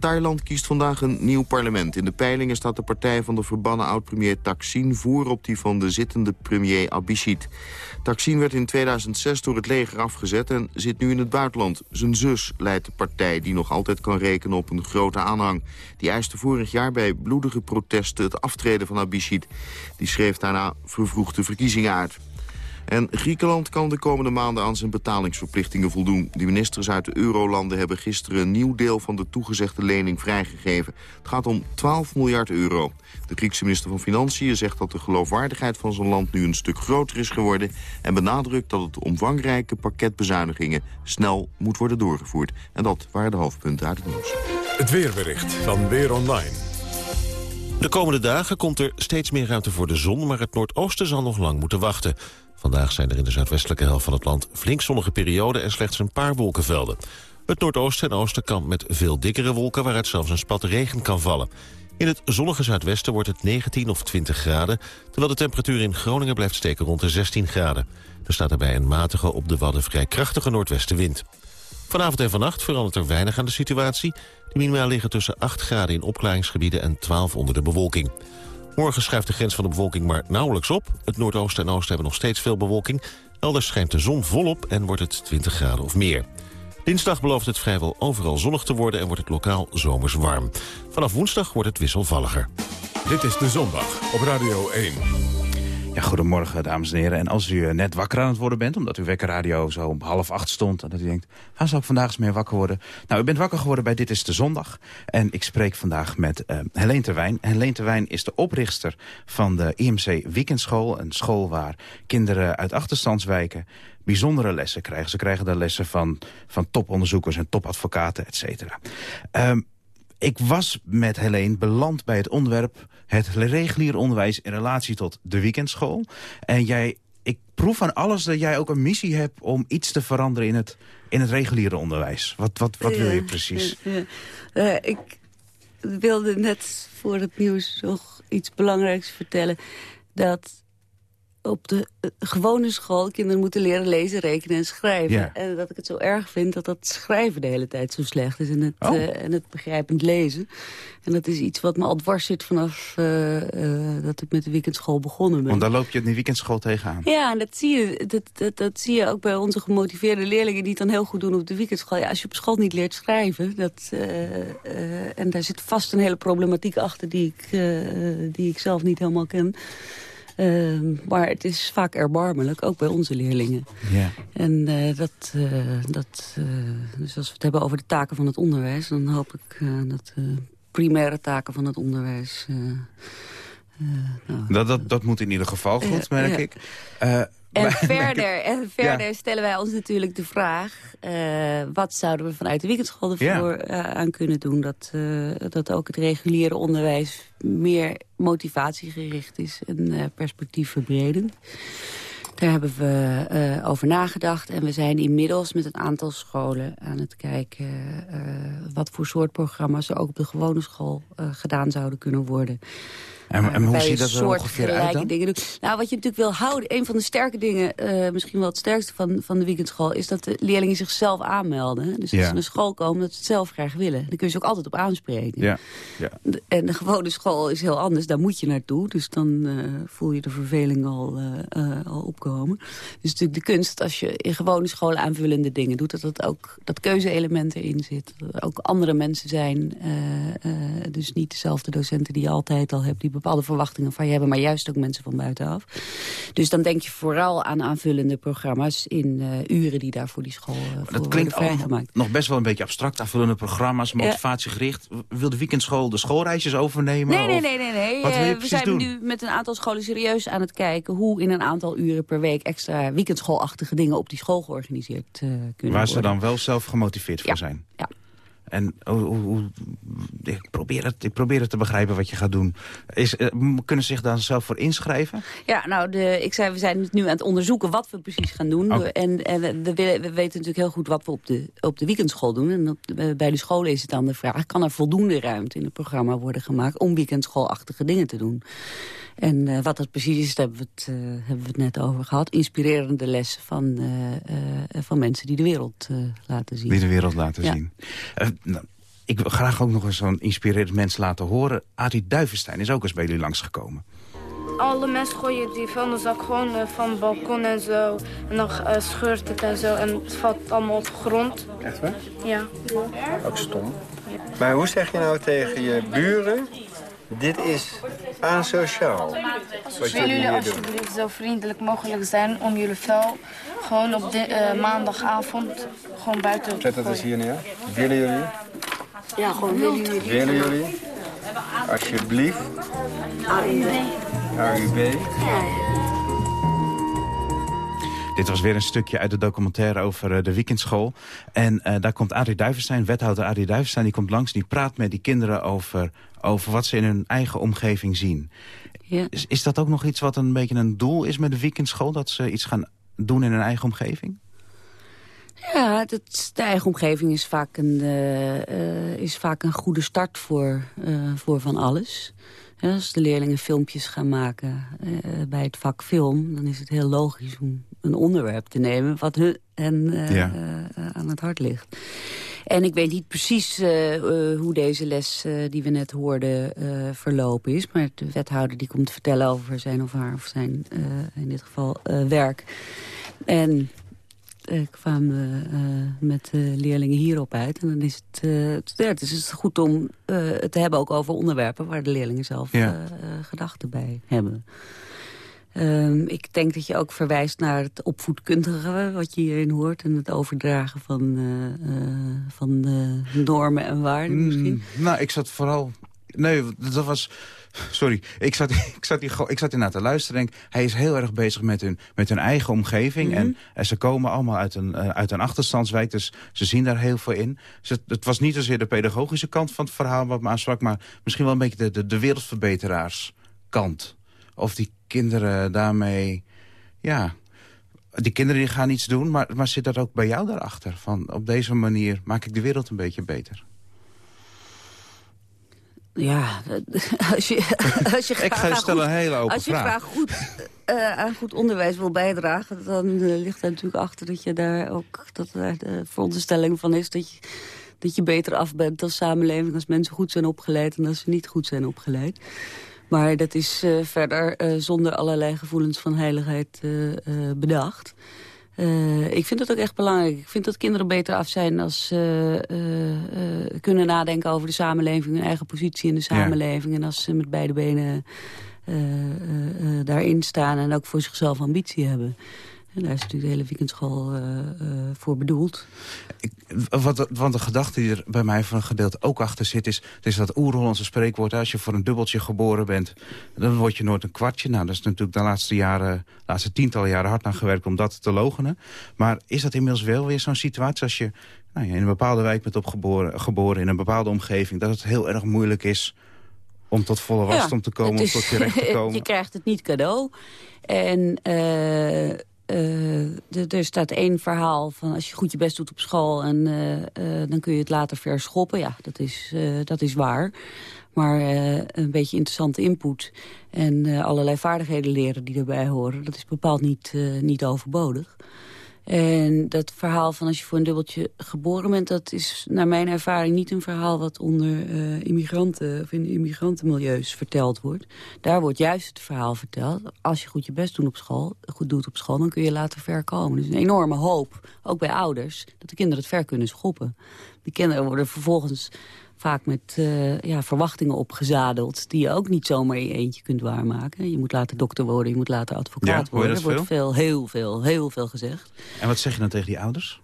Thailand kiest vandaag een nieuw parlement. In de peilingen staat de partij van de verbannen oud-premier Thaksin... voor op die van de zittende premier Abhisit. Thaksin werd in 2006 door het leger afgezet en zit nu in het buitenland. Zijn zus leidt de partij die nog altijd kan rekenen op een grote aanhang. Die eiste vorig jaar bij bloedige protesten het aftreden van Abhisit. Die schreef daarna vervroegde verkiezingen uit. En Griekenland kan de komende maanden aan zijn betalingsverplichtingen voldoen. De ministers uit de eurolanden hebben gisteren een nieuw deel van de toegezegde lening vrijgegeven. Het gaat om 12 miljard euro. De Griekse minister van Financiën zegt dat de geloofwaardigheid van zijn land nu een stuk groter is geworden... en benadrukt dat het omvangrijke pakket bezuinigingen snel moet worden doorgevoerd. En dat waren de hoofdpunten uit het nieuws. Het weerbericht van Weer Online. De komende dagen komt er steeds meer ruimte voor de zon... maar het noordoosten zal nog lang moeten wachten. Vandaag zijn er in de zuidwestelijke helft van het land flink zonnige perioden... en slechts een paar wolkenvelden. Het noordoosten en oosten kan met veel dikkere wolken... waaruit zelfs een spat regen kan vallen. In het zonnige zuidwesten wordt het 19 of 20 graden... terwijl de temperatuur in Groningen blijft steken rond de 16 graden. Er staat daarbij een matige, op de Wadden vrij krachtige noordwestenwind. Vanavond en vannacht verandert er weinig aan de situatie. De minima liggen tussen 8 graden in opklaringsgebieden en 12 onder de bewolking. Morgen schuift de grens van de bewolking maar nauwelijks op. Het noordoosten en oosten hebben nog steeds veel bewolking. Elders schijnt de zon volop en wordt het 20 graden of meer. Dinsdag belooft het vrijwel overal zonnig te worden en wordt het lokaal zomers warm. Vanaf woensdag wordt het wisselvalliger. Dit is De Zondag op Radio 1. Ja, goedemorgen, dames en heren. En als u net wakker aan het worden bent, omdat uw wekkerradio zo om half acht stond... en dat u denkt, waar zal ik vandaag eens meer wakker worden? Nou, u bent wakker geworden bij Dit is de Zondag. En ik spreek vandaag met uh, Helene Terwijn. Helene Terwijn is de oprichter van de IMC Weekendschool. Een school waar kinderen uit achterstandswijken bijzondere lessen krijgen. Ze krijgen daar lessen van, van toponderzoekers en topadvocaten, et cetera. Um, ik was met Helene beland bij het onderwerp... het reguliere onderwijs in relatie tot de weekendschool. En jij, ik proef aan alles dat jij ook een missie hebt... om iets te veranderen in het, in het reguliere onderwijs. Wat, wat, wat wil je precies? Uh, uh, ik wilde net voor het nieuws nog iets belangrijks vertellen. Dat op de uh, gewone school kinderen moeten leren lezen, rekenen en schrijven. Ja. En dat ik het zo erg vind dat dat schrijven de hele tijd zo slecht is. En het, Oh. uh, en het begrijpend lezen. En dat is iets wat me al dwars zit vanaf uh, dat ik met de weekendschool begonnen ben. Want daar loop je in de weekendschool tegenaan. Ja, en dat zie, je, dat, dat, dat zie je ook bij onze gemotiveerde leerlingen... die het dan heel goed doen op de weekendschool. Ja, als je op school niet leert schrijven... Dat, en daar zit vast een hele problematiek achter die ik, die ik zelf niet helemaal ken... Ehm, maar het is vaak erbarmelijk, ook bij onze leerlingen. Ja. En eh, dat, eh, dat eh, dus als we het hebben over de taken van het onderwijs... dan hoop ik dat de primaire taken van het onderwijs... nou, Dat, dat, dat moet in ieder geval goed, merk ik. En maar- verder, en verder stellen wij ons natuurlijk de vraag... eh, wat zouden we vanuit de weekendschool ervoor eh, aan kunnen doen... Dat, eh, dat ook het reguliere onderwijs meer motivatiegericht is... en eh, perspectiefverbredend. Daar hebben we over nagedacht. En we zijn inmiddels met een aantal scholen aan het kijken... wat voor soort programma's er ook op de gewone school gedaan zouden kunnen worden. En, en hoe ziet je dat er ongeveer uit dan? dingen doet. Nou, wat je natuurlijk wil houden, een van de sterke dingen, eh, misschien wel het sterkste van, van de weekendschool, is dat de leerlingen zichzelf aanmelden. Dus als Ja. ze naar school komen, dat ze het zelf graag willen. Dan kun je ze ook altijd op aanspreken. Ja, ja. De- En de gewone school is heel anders, daar moet je naartoe. Dus dan eh, voel je de verveling al, eh, eh, al opkomen. Dus natuurlijk de kunst, als je in gewone scholen aanvullende dingen doet... dat, dat ook dat keuze-element erin zit. Dat er ook andere mensen zijn. eh, eh, dus niet dezelfde docenten die je altijd al hebt... die bepaalde verwachtingen van je hebben, maar juist ook mensen van buitenaf. Dus dan denk je vooral aan aanvullende programma's... in eh, uren die daar voor die school eh, voor Dat klinkt vrijgemaakt. nog best wel een beetje abstract. Aanvullende programma's, motivatiegericht. Wil de weekendschool de schoolreisjes overnemen? Nee, nee, nee, nee. nee. Wat wil je Eh, we zijn doen? nu met een aantal scholen serieus aan het kijken... hoe in een aantal uren per week extra weekendschoolachtige dingen... op die school georganiseerd kunnen Waar ze worden. dan wel zelf gemotiveerd voor zijn. ja. En hoe, hoe, hoe- ik, probeer het, ik probeer het te begrijpen wat je gaat doen. Is, eh, kunnen ze zich daar zelf voor inschrijven? Ja, nou, de, ik zei, we zijn nu aan het onderzoeken wat we precies gaan doen. Oké. En, en we, we, willen- we weten natuurlijk heel goed wat we op de, op de weekendschool doen. En op de- bij de scholen is het dan de vraag... kan er voldoende ruimte in het programma worden gemaakt... om weekendschoolachtige dingen te doen? En eh, wat dat precies is, daar hebben we, het, eh, hebben we het net over gehad. Inspirerende lessen van, eh, eh, van mensen die de wereld eh, laten zien. Die de wereld laten Ja. zien. Eh, nou, ik wil graag ook nog eens zo'n inspirerend mens laten horen. Arie Duivenstein is ook eens bij jullie langsgekomen. Alle mensen gooien die vuilniszak gewoon van het balkon en zo. En dan scheurt het en zo. En het valt allemaal op de grond. Echt waar? Ja. Ook stom. Maar hoe zeg je nou tegen je buren... dit is asociaal, Willen jullie alsjeblieft zo vriendelijk mogelijk zijn om jullie vuil gewoon op de, eh, maandagavond gewoon buiten te Zet dat eens hier neer. Willen jullie? Ja, gewoon willen jullie. Willen jullie? Alsjeblieft. AUB. Dit was weer een stukje uit de documentaire over eh, de weekendschool. En eh, daar komt Arie Duivenstein, wethouder Arie Duivenstein... die komt langs, die praat met die kinderen over, over wat ze in hun eigen omgeving zien. Ja. Is, is dat ook nog iets wat een beetje een doel is met de weekendschool? Dat ze iets gaan doen in hun eigen omgeving? Ja, dat, de eigen omgeving is vaak een, eh, eh, is vaak een goede start voor, eh, voor van alles. Ja, als de leerlingen filmpjes gaan maken bij het vak film... dan is het heel logisch om een onderwerp te nemen... wat hun hen Ja. aan het hart ligt. En ik weet niet precies eh, eh, hoe deze les eh, die we net hoorden verlopen is. Maar de wethouder die komt vertellen over zijn of haar of zijn, in dit geval, werk. En kwamen eh, met de leerlingen hierop uit. En dan is het, het- ja, het is het goed om het te hebben ook over onderwerpen... waar de leerlingen zelf Ja. gedachten bij hebben. Ehm, ik denk dat je ook verwijst naar het opvoedkundige wat je hierin hoort... en het overdragen van, eh, eh, van eh, normen en waarden misschien. Mm, nou, ik zat vooral... Nee, dat was... Sorry, ik zat, ik zat, hier, ik zat hiernaar te luisteren. en Denk, hij is heel erg bezig met hun, met hun eigen omgeving. Mhm. en, en ze komen allemaal uit een, eh, uit een achterstandswijk. Dus ze zien daar heel veel in. Dus het, het was niet zozeer de pedagogische kant van het verhaal wat me aansprak. Maar misschien wel een beetje de, de, de wereldverbeterarskant. Of die kinderen daarmee... Ja, die kinderen die gaan iets doen. Maar, maar zit dat ook bij jou daarachter? Van op deze manier maak ik de wereld een beetje beter. Ja, als je, als je Ik ga aan stellen goed- een hele open Als je vraag. graag goed, eh, aan goed onderwijs wil bijdragen... dan eh, ligt er natuurlijk achter dat je daar ook... dat daar de veronderstelling van is dat je, dat je beter af bent als samenleving... als mensen goed zijn opgeleid en als ze niet goed zijn opgeleid. Maar dat is eh, verder eh, zonder allerlei gevoelens van heiligheid eh, bedacht... Ik vind het ook echt belangrijk. Ik vind dat kinderen beter af zijn als ze kunnen nadenken over de samenleving, hun eigen positie in de samenleving. En als ze met beide benen daarin staan en ook voor zichzelf ambitie hebben. En daar is natuurlijk de hele weekendschool eh, eh, voor bedoeld. Ik, wat, want de gedachte die er bij mij van een gedeelte ook achter zit... is, het is dat oer-Hollandse spreekwoord... als je voor een dubbeltje geboren bent, dan word je nooit een kwartje. Nou, dat is natuurlijk de laatste, jaren, laatste tientallen jaren hard aan gewerkt... om dat te logenen. Maar is dat inmiddels wel weer zo'n situatie als je nou, ja, in een bepaalde wijk bent opgeboren... geboren in een bepaalde omgeving... dat het heel erg moeilijk is om tot volle wasdom te komen, om tot je recht te komen? je krijgt het niet cadeau. En eh, er- er staat één verhaal van als je goed je best doet op school... en eh, eh, dan kun je het later verschoppen. Ja, dat is, eh, dat is waar. Maar eh, een beetje interessante input en eh, allerlei vaardigheden leren die erbij horen... dat is bepaald niet, eh, niet overbodig. En dat verhaal van als je voor een dubbeltje geboren bent... dat is naar mijn ervaring niet een verhaal wat onder eh, immigranten... of in immigrantenmilieus verteld wordt. Daar wordt juist het verhaal verteld. Als je goed je best doet op school, goed doet op school... dan kun je later ver komen. Dus een enorme hoop, ook bij ouders... dat de kinderen het ver kunnen schoppen. Die kinderen worden vervolgens vaak met eh, ja, verwachtingen opgezadeld... die je ook niet zomaar in je eentje kunt waarmaken. Je moet later dokter worden, je moet later advocaat Ja, worden. Er wordt veel, heel veel, heel veel gezegd. En wat zeg je dan tegen die ouders?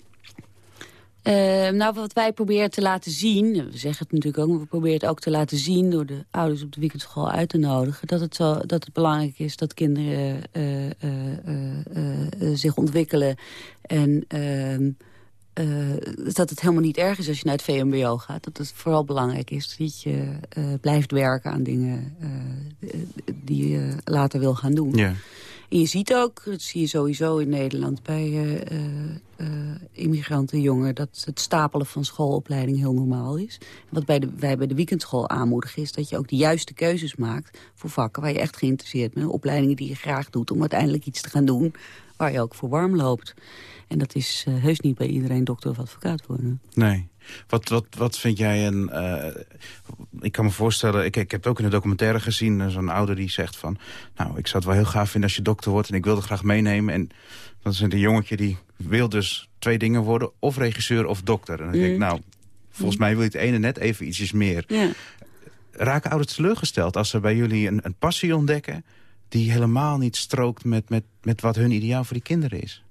Eh, nou, wat wij proberen te laten zien, we zeggen het natuurlijk ook... maar we proberen het ook te laten zien door de ouders op de weekendschool uit te nodigen... dat het, zo, dat het belangrijk is dat kinderen eh, zich ontwikkelen... en eh, dat het helemaal niet erg is als je naar het VMBO gaat. Dat het vooral belangrijk is dat je eh, blijft werken aan dingen eh, die je later wil gaan doen. Ja. En je ziet ook, dat zie je sowieso in Nederland... bij eh, eh, eh, immigrantenjongeren... dat het stapelen van schoolopleiding heel normaal is. Wat bij de, wij bij de weekendschool aanmoedigen... is dat je ook de juiste keuzes maakt voor vakken... waar je echt geïnteresseerd bent. Opleidingen die je graag doet om uiteindelijk iets te gaan doen... waar je ook voor warm loopt. En dat is heus niet bij iedereen dokter of advocaat worden. Nee. Wat, wat, wat vind jij een... eh, ik kan me voorstellen, ik, ik heb het ook in de documentaire gezien... zo'n ouder die zegt van... nou, ik zou het wel heel gaaf vinden als je dokter wordt... en ik wilde graag meenemen. En dat is een jongetje die wil dus twee dingen worden... of regisseur of dokter. En dan denk ik, Mm. nou, volgens mij wil je het ene net even ietsjes meer. Ja. Raken ouders teleurgesteld als ze bij jullie een, een passie ontdekken... die helemaal niet strookt met, met, met wat hun ideaal voor die kinderen is?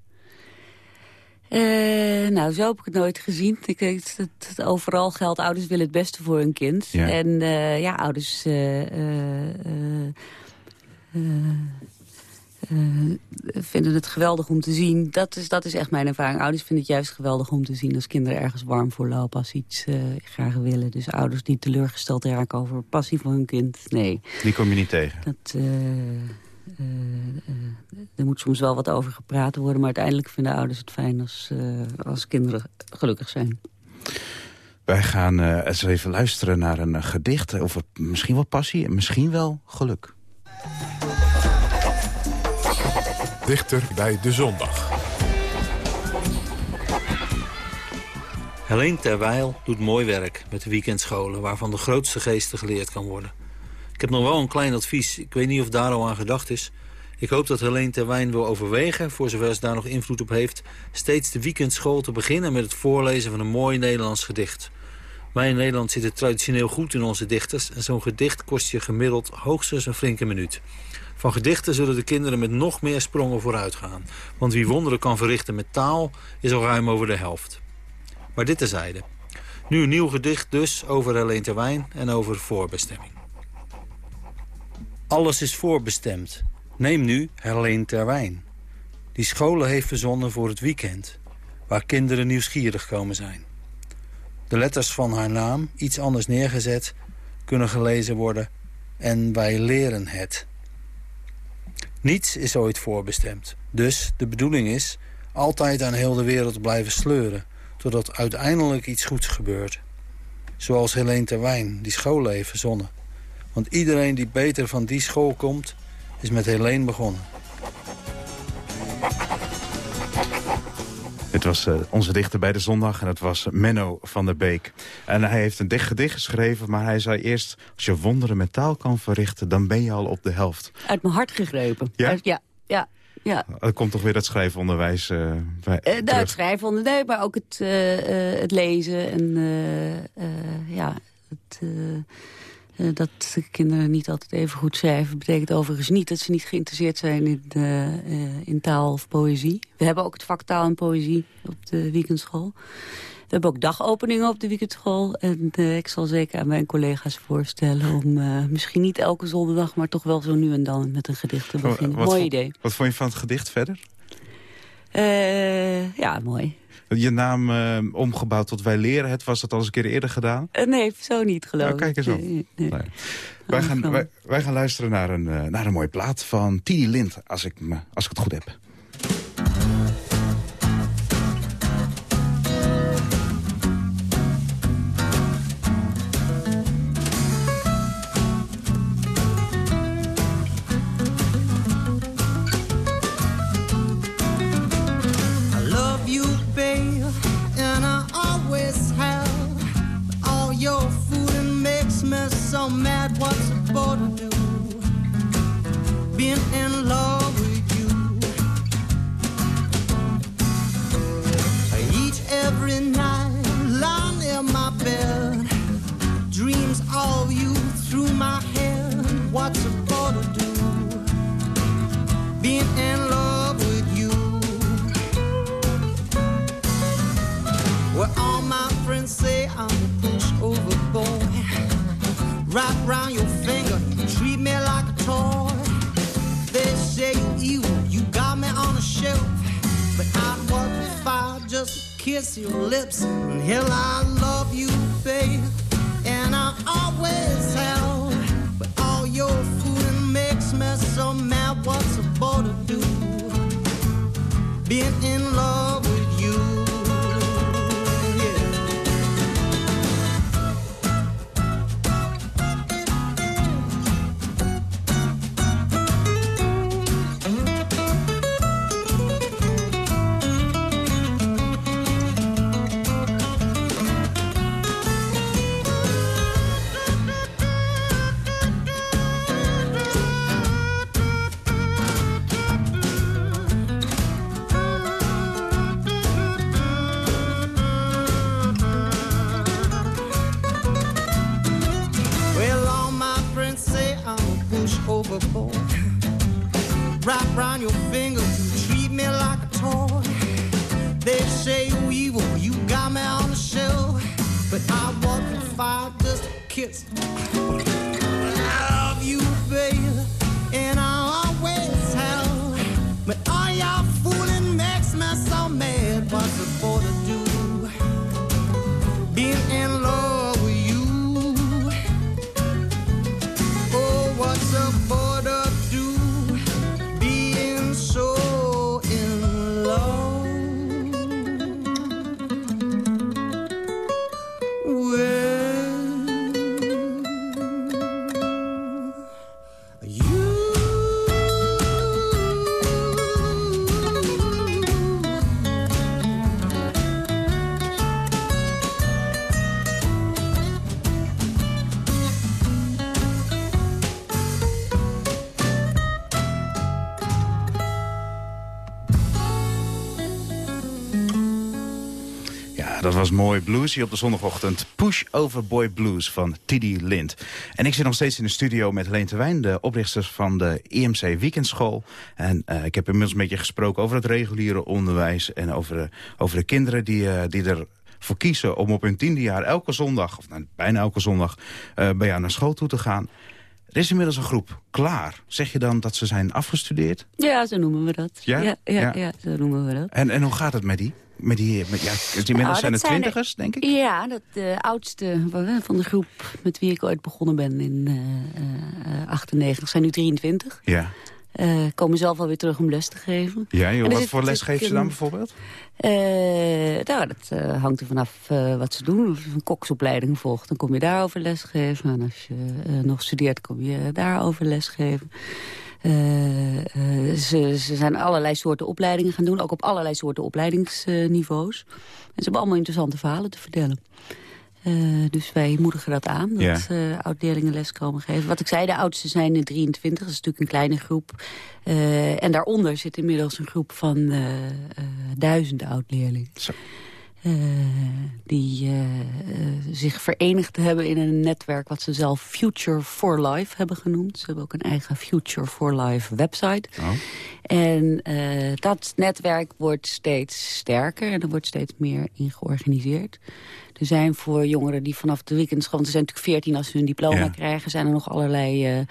Eh, nou, zo heb ik het nooit gezien. Ik denk dat het overal geldt, ouders willen het beste voor hun kind. Ja. En eh, ja, ouders eh, vinden het geweldig om te zien. Dat is, dat is echt mijn ervaring. Ouders vinden het juist geweldig om te zien als kinderen ergens warm voor lopen. Als ze iets graag willen. Dus ouders die teleurgesteld raken over passie voor hun kind. Nee. Die kom je niet tegen. Dat, er moet soms wel wat over gepraat worden... maar uiteindelijk vinden ouders het fijn als, eh, als kinderen gelukkig zijn. Wij gaan eh, eens even luisteren naar een eh, gedicht over misschien wel passie en misschien wel geluk. Dichter bij de zondag. Helene Terwijl doet mooi werk met de weekendscholen... waarvan de grootste geesten geleerd kan worden. Ik heb nog wel een klein advies. Ik weet niet of daar al aan gedacht is. Ik hoop dat Helene Terwijn wil overwegen, voor zover ze daar nog invloed op heeft... steeds de weekendschool te beginnen met het voorlezen van een mooi Nederlands gedicht. Wij in Nederland zitten traditioneel goed in onze dichters... en zo'n gedicht kost je gemiddeld hoogstens een flinke minuut. Van gedichten zullen de kinderen met nog meer sprongen vooruit gaan. Want wie wonderen kan verrichten met taal, is al ruim over de helft. Maar dit terzijde. Nu een nieuw gedicht dus over Helene Terwijn en over voorbestemming. Alles is voorbestemd. Neem nu Helene Terwijn. Die scholen heeft verzonnen voor het weekend. Waar kinderen nieuwsgierig komen zijn. De letters van haar naam, iets anders neergezet, kunnen gelezen worden. En wij leren het. Niets is ooit voorbestemd. Dus de bedoeling is altijd aan heel de wereld blijven sleuren... totdat uiteindelijk iets goeds gebeurt. Zoals Helene Terwijn, die scholen heeft verzonnen. Want iedereen die beter van die school komt, is met Helene begonnen. Het was eh, onze dichter bij de zondag en dat was Menno van der Beek. En hij heeft een dicht gedicht geschreven, maar hij zei eerst... als je wonderen met taal kan verrichten, dan ben je al op de helft. Uit mijn hart gegrepen. Ja? Uit- ja, ja, ja. Er komt toch weer dat schrijfonderwijs eh, bij, nou, het terug. schrijven onder nee, maar ook het, eh, eh, het lezen en eh, eh, ja, het, eh, Eh, dat de kinderen niet altijd even goed schrijven... betekent overigens niet dat ze niet geïnteresseerd zijn in, eh, eh, in taal of poëzie. We hebben ook het vak taal en poëzie op de weekendschool. We hebben ook dagopeningen op de weekendschool. En ik zal zeker aan mijn collega's voorstellen... om misschien niet elke zondag, maar toch wel zo nu en dan met een gedicht te beginnen. Mooi idee. Wat vond je van het gedicht verder? ja, mooi. Je naam eh, omgebouwd tot Wij Leren Het. Was dat al eens een keer eerder gedaan? Eh, nee, zo niet geloof Nou, kijk eens op. ik. Nee, nee. Nee. Wij, gaan, wij, wij gaan luisteren naar een, eh, naar een mooie plaat van Tini Lind, als ik, me, als ik het goed heb. If I just kiss. Mooi bluesy op de zondagochtend. Push Over Boy Blues van Tidy Lind. En ik zit nog steeds in de studio met Leen Terwijn, de oprichter van de IMC Weekendschool. En eh, ik heb inmiddels een beetje gesproken over het reguliere onderwijs... en over, de- over de kinderen die, eh, die ervoor kiezen om op hun tiende jaar elke zondag... of nou, bijna elke zondag eh, bij jou naar school toe te gaan. Er is inmiddels een groep klaar. Zeg je dan dat ze zijn afgestudeerd? Ja, zo noemen we dat. Ja? Ja, ja, Ja. ja, zo noemen we dat. En, en hoe gaat het met die? Met die met, ja, inmiddels Nou, zijn het er- twintigers, denk ik? Ja, dat de oudste van- de groep met wie ik ooit begonnen ben in eh, eh, 98 zijn nu 23. Ja. Eh, komen zelf alweer terug om les te geven. Ja, joh, wat zit voor les geeft ze dan bijvoorbeeld? Eh, nou, dat eh, hangt er vanaf eh, wat ze doen. Als je een koksopleiding volgt, dan kom je daarover lesgeven. En als je eh, nog studeert, kom je daarover lesgeven. Eh, eh, ze, ze zijn allerlei soorten opleidingen gaan doen. Ook op allerlei soorten opleidingsniveaus. en ze hebben allemaal interessante verhalen te vertellen. Eh, dus wij moedigen dat aan, dat Ja. oud-leerlingen les komen geven. Wat ik zei, de oudste zijn er 23, dat is natuurlijk een kleine groep. En daaronder zit inmiddels een groep van duizenden oud-leerlingen. Eh, die eh, eh, zich verenigd hebben in een netwerk... wat ze zelf Future for Life hebben genoemd. Ze hebben ook een eigen Future for Life website. Oh. En dat netwerk wordt steeds sterker en er wordt steeds meer in georganiseerd. Er zijn voor jongeren die vanaf de weekends... want ze zijn natuurlijk 14 als ze hun diploma Ja. krijgen... zijn er nog allerlei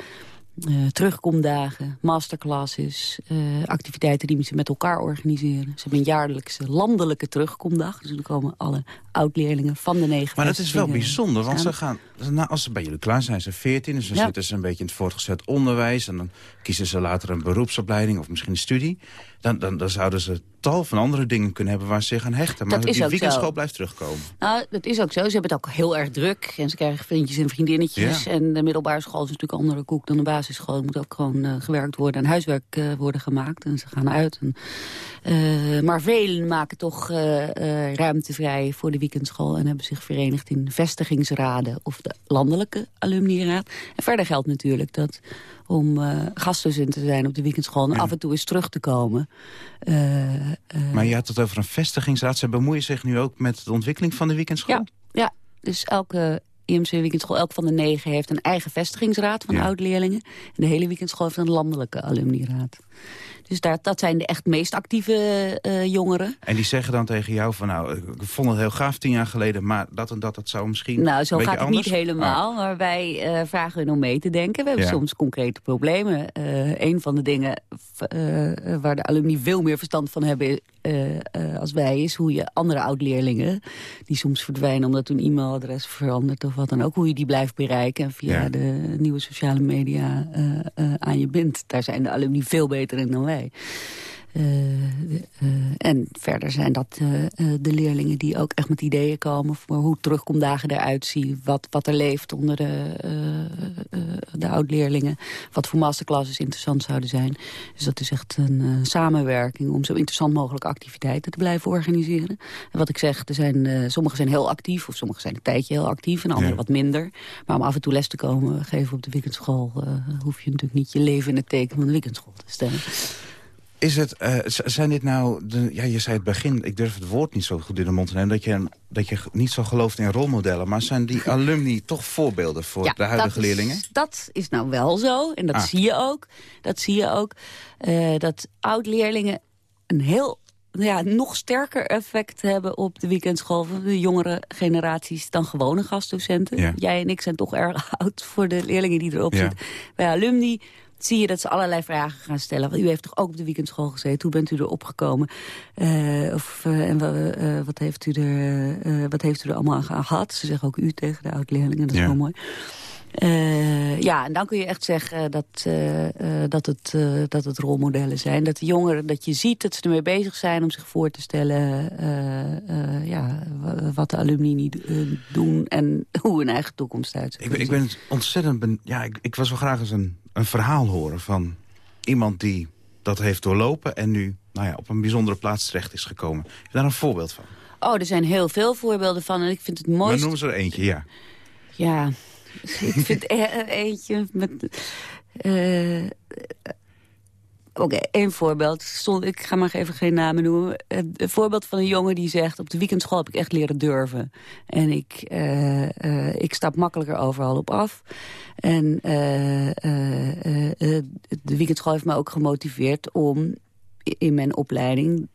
eh, eh, terugkomdagen, masterclasses... eh, activiteiten die ze met elkaar organiseren. Ze hebben een jaarlijkse landelijke terugkomdag. Dus dan komen alle oud-leerlingen van de negen Maar dat is wel vestigingen bijzonder, want ze gaan, nou, als ze bij jullie klaar zijn, ze 14, dus dan Ja. zitten ze een beetje in het voortgezet onderwijs. En dan kiezen ze later een beroepsopleiding of misschien een studie. Dan, dan, dan zouden ze tal van andere dingen kunnen hebben waar ze zich aan hechten. Maar Dat is die weekendschool blijft terugkomen. Nou, dat is ook zo. Ze hebben het ook heel erg druk. En ze krijgen vriendjes en vriendinnetjes. Ja. En de middelbare school is natuurlijk een andere koek dan de basisschool. Er moet ook gewoon eh, gewerkt worden en huiswerk eh, worden gemaakt. En ze gaan uit. En, eh, maar velen maken toch ruimte vrij voor de weekendschool. En hebben zich verenigd in vestigingsraden of de landelijke alumniraad. En verder geldt natuurlijk dat om gastdocent te zijn op de weekendschool... en af en toe eens terug te komen. Maar je had het over een vestigingsraad. Ze bemoeien zich nu ook met de ontwikkeling van de weekendschool? Ja, ja. dus elke IMC Weekendschool, elk van de negen heeft een eigen vestigingsraad van Ja. oud-leerlingen. En de hele weekendschool heeft een landelijke alumniraad. Dus daar, dat zijn de echt meest actieve eh, jongeren. En die zeggen dan tegen jou van nou, ik vond het heel gaaf tien jaar geleden... maar dat en dat, dat zou misschien Nou, zo gaat het niet helemaal. Maar wij eh, vragen hun om mee te denken. We hebben Ja. soms concrete problemen. Eh een van de dingen waar de alumni veel meer verstand van hebben... als wij, is hoe je andere oud-leerlingen... die soms verdwijnen omdat hun e-mailadres verandert of wat dan ook... hoe je die blijft bereiken en via Ja. de nieuwe sociale media aan je bindt. Daar zijn de alumni veel beter in dan wij. way. En verder zijn dat eh, eh, de leerlingen die ook echt met ideeën komen... voor hoe terugkomdagen eruit zien, wat, wat er leeft onder de, eh, eh, de oud-leerlingen... wat voor masterclasses interessant zouden zijn. Dus dat is echt een eh, samenwerking om zo interessant mogelijk activiteiten te blijven organiseren. En wat ik zeg, er zijn, eh sommigen zijn heel actief... of sommigen zijn een tijdje heel actief en anderen Ja. wat minder. Maar om af en toe les te komen geven op de weekendschool... eh, hoef je natuurlijk niet je leven in het teken van de weekendschool te stellen. Is het, eh, zijn dit nou, de, ja, je zei het begin, ik durf het woord niet zo goed in de mond te nemen... dat je, dat je niet zo gelooft in rolmodellen. Maar zijn die alumni toch voorbeelden voor de huidige dat is- leerlingen? Dat is nou wel zo. En dat Ah. zie je ook. Dat zie je ook. eh, dat oud-leerlingen een heel ja, nog sterker effect hebben op de weekendschool van de jongere generaties dan gewone gastdocenten. Ja. Jij en ik zijn toch erg oud voor de leerlingen die erop Ja. zitten. Bij alumni zie je dat ze allerlei vragen gaan stellen. Want u heeft toch ook op de weekendschool gezeten? Hoe bent u erop gekomen? Eh, of, eh, en eh, wat, heeft u er, wat heeft u er allemaal aan gehad? Ze zeggen ook u tegen de oud-leerlingen, dat is Ja. wel mooi. Ja, en dan kun je echt zeggen dat, dat, het, dat het rolmodellen zijn. Dat de jongeren, dat je ziet dat ze ermee bezig zijn om zich voor te stellen... ja, wa- wat de alumni niet doen en hoe hun eigen toekomst uit Ik, ben- ik ben ontzettend... Ben, ja, ik, ik was wel graag eens een, een verhaal horen van iemand die dat heeft doorlopen... en nu nou ja, op een bijzondere plaats terecht is gekomen. Heb daar een voorbeeld van? Oh, er zijn heel veel voorbeelden van en ik vind het Maar mooiste... noem ze er eentje, ja. Ja, ik vind e- eentje met... eh, Oké, één voorbeeld. Stond, ik ga maar even geen namen noemen. Een voorbeeld van een jongen die zegt... op de weekendschool heb ik echt leren durven. En ik, eh, eh, ik stap makkelijker overal op af. En eh, de weekendschool heeft me ook gemotiveerd om in mijn opleiding...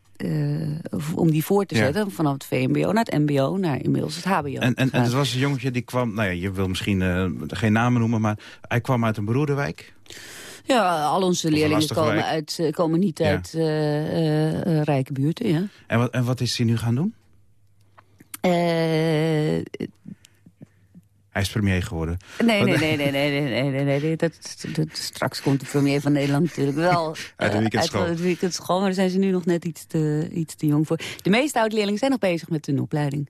om die voor te Ja. zetten vanaf het VMBO naar het MBO, naar inmiddels het HBO. En, en, en het was een jongetje die kwam... Nou ja, je wil misschien geen namen noemen... maar hij kwam uit een beroerderwijk. Ja, al onze leerlingen komen, wijk. uit, eh, komen niet Ja. uit eh, rijke buurten, ja. En wat, en wat is hij nu gaan doen? Eh, Hij is premier geworden. nee, nee, nee, nee, nee, nee, nee, nee, nee, Dat, dat, straks komt de premier van Nederland natuurlijk wel Uit de weekendschool. uit de weekendschool, maar daar zijn ze nu nog net iets te, iets te jong voor. De meeste oud-leerlingen zijn nog bezig met hun opleiding.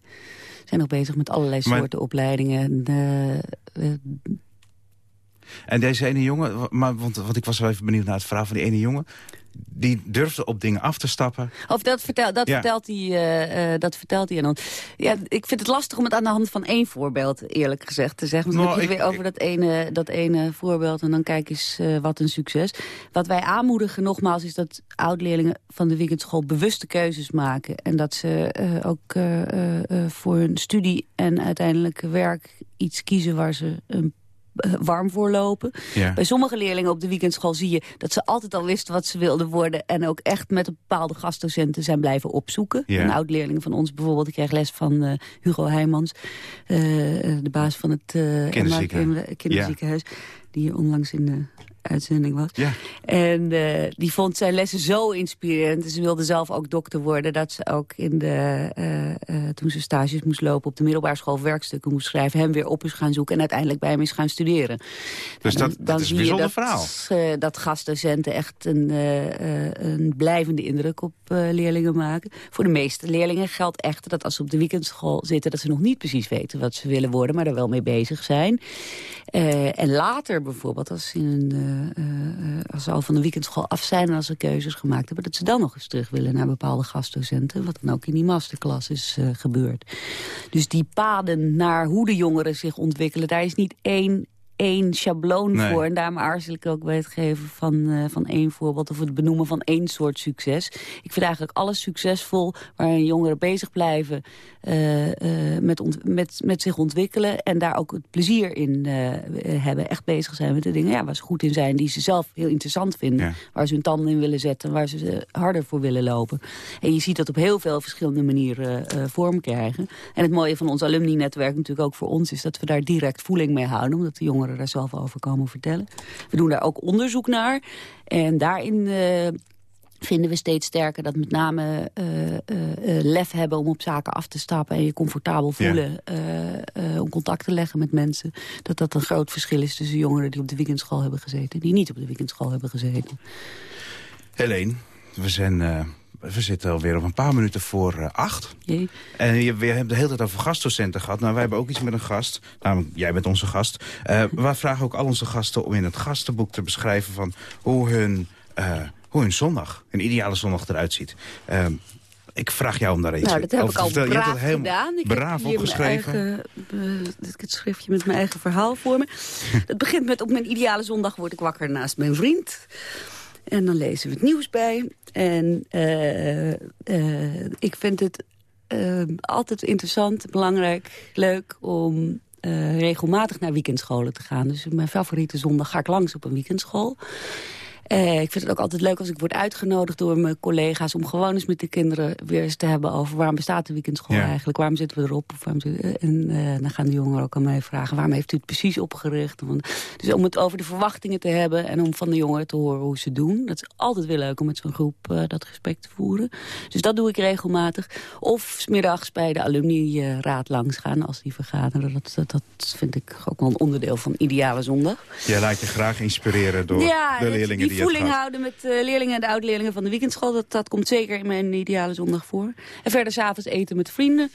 Zijn nog bezig met allerlei Maar- soorten opleidingen. Eh, eh, En deze ene jongen, maar, want, want ik was wel even benieuwd naar het verhaal van die ene jongen. die durfde op dingen af te stappen. Of dat, vertel, dat, Ja. vertelt hij, eh, eh, dat vertelt hij aan ons. Ja, ik vind het lastig om het aan de hand van één voorbeeld, eerlijk gezegd, te zeggen. Want dan Nou, heb je ik- weer over dat ene, dat ene voorbeeld en dan kijk eens eh, wat een succes. Wat wij aanmoedigen nogmaals is dat oud-leerlingen van de weekendschool bewuste keuzes maken. En dat ze ook voor hun studie en uiteindelijk werk iets kiezen waar ze een warm voor lopen. Ja. Bij sommige leerlingen op de weekendschool zie je dat ze altijd al wisten wat ze wilden worden. En ook echt met een bepaalde gastdocenten zijn blijven opzoeken. Ja. Een oud-leerling van ons bijvoorbeeld, ik kreeg les van eh, Hugo Heijmans. eh, eh, de baas van het eh, Kinderziekenhuis. Emma- kinderziekenhuis. Die hier onlangs in de uitzending was. Ja. En eh, die vond zijn lessen zo inspirerend. Ze wilde zelf ook dokter worden. Dat ze ook in de, eh, eh, toen ze stages moest lopen op de middelbare school werkstukken moest schrijven. Hem weer op is gaan zoeken en uiteindelijk bij hem is gaan studeren. Dus Dan- dat, dan dat is een zie je bijzonder dat, verhaal. dat gastdocenten echt een, een blijvende indruk op leerlingen maken. Voor de meeste leerlingen geldt echt dat als ze op de weekendschool zitten... dat ze nog niet precies weten wat ze willen worden, maar er wel mee bezig zijn. En later bijvoorbeeld, als ze, in een, als ze al van de weekendschool af zijn... en als ze keuzes gemaakt hebben, dat ze dan nog eens terug willen... naar bepaalde gastdocenten, wat dan ook in die masterclass is eh, gebeurd. Dus die paden naar hoe de jongeren zich ontwikkelen... daar is niet één één schabloon Nee. voor. En daarom aarzel ik ook bij het geven van, eh, van één voorbeeld... of het benoemen van één soort succes. Ik vind eigenlijk alles succesvol waarin jongeren bezig blijven... eh, eh, met, met, met zich ontwikkelen en daar ook het plezier in hebben. Echt bezig zijn met de dingen ja, waar ze goed in zijn... die ze zelf heel interessant vinden. Ja. Waar ze hun tanden in willen zetten... waar ze harder voor willen lopen. En je ziet dat op heel veel verschillende manieren vorm krijgen. En het mooie van ons alumni-netwerk natuurlijk ook voor ons... is dat we daar direct voeling mee houden... omdat de jongeren daar zelf over komen vertellen. We doen daar ook onderzoek naar. En daarin... eh, vinden we steeds sterker dat met name eh, eh, lef hebben om op zaken af te stappen... en je comfortabel voelen om contact te leggen met mensen... dat dat een groot verschil is tussen jongeren die op de weekendschool hebben gezeten... en die niet op de weekendschool hebben gezeten. Helene, we, zijn, we zitten alweer op een paar minuten voor eh, acht. Jee. En je, we hebben de hele tijd over gastdocenten gehad. Nou, wij hebben ook iets met een gast. Namelijk, jij bent onze gast. Eh we vragen ook al onze gasten om in het gastenboek te beschrijven... van hoe hun, eh, hoe hun zondag, een ideale zondag eruit ziet. Eh, ik vraag jou om daar iets Nou, dat heb over ik te al. Je hebt braaf helemaal gedaan. Ik braaf heb opgeschreven. Eigen, het schriftje met mijn eigen verhaal voor me. Het begint met op mijn ideale zondag word ik wakker naast mijn vriend. En dan lezen we het nieuws bij. En eh, eh, ik vind het eh, altijd interessant, belangrijk, leuk om regelmatig naar weekendscholen te gaan. Dus mijn favoriete zondag ga ik langs op een weekendschool. Eh, ik vind het ook altijd leuk als ik word uitgenodigd door mijn collega's... om gewoon eens met de kinderen weer eens te hebben over... waarom bestaat de weekendschool Ja. eigenlijk? Waarom zitten we erop? Of waarom en eh, dan gaan de jongeren ook aan mij vragen... waarom heeft u het precies opgericht? Want- Dus om het over de verwachtingen te hebben... en om van de jongeren te horen hoe ze doen. Dat is altijd weer leuk om met zo'n groep eh, dat gesprek te voeren. Dus dat doe ik regelmatig. Of 's middags bij de alumni-raad langs gaan als die vergaderen. Dat, dat, dat vind ik ook wel een onderdeel van Ideale Zondag. Jij laat je graag inspireren door Ja, de leerlingen die voeling houden met eh, leerlingen en de oud-leerlingen van de weekendschool. Dat, dat komt zeker in mijn ideale zondag voor. En verder s'avonds eten met vrienden.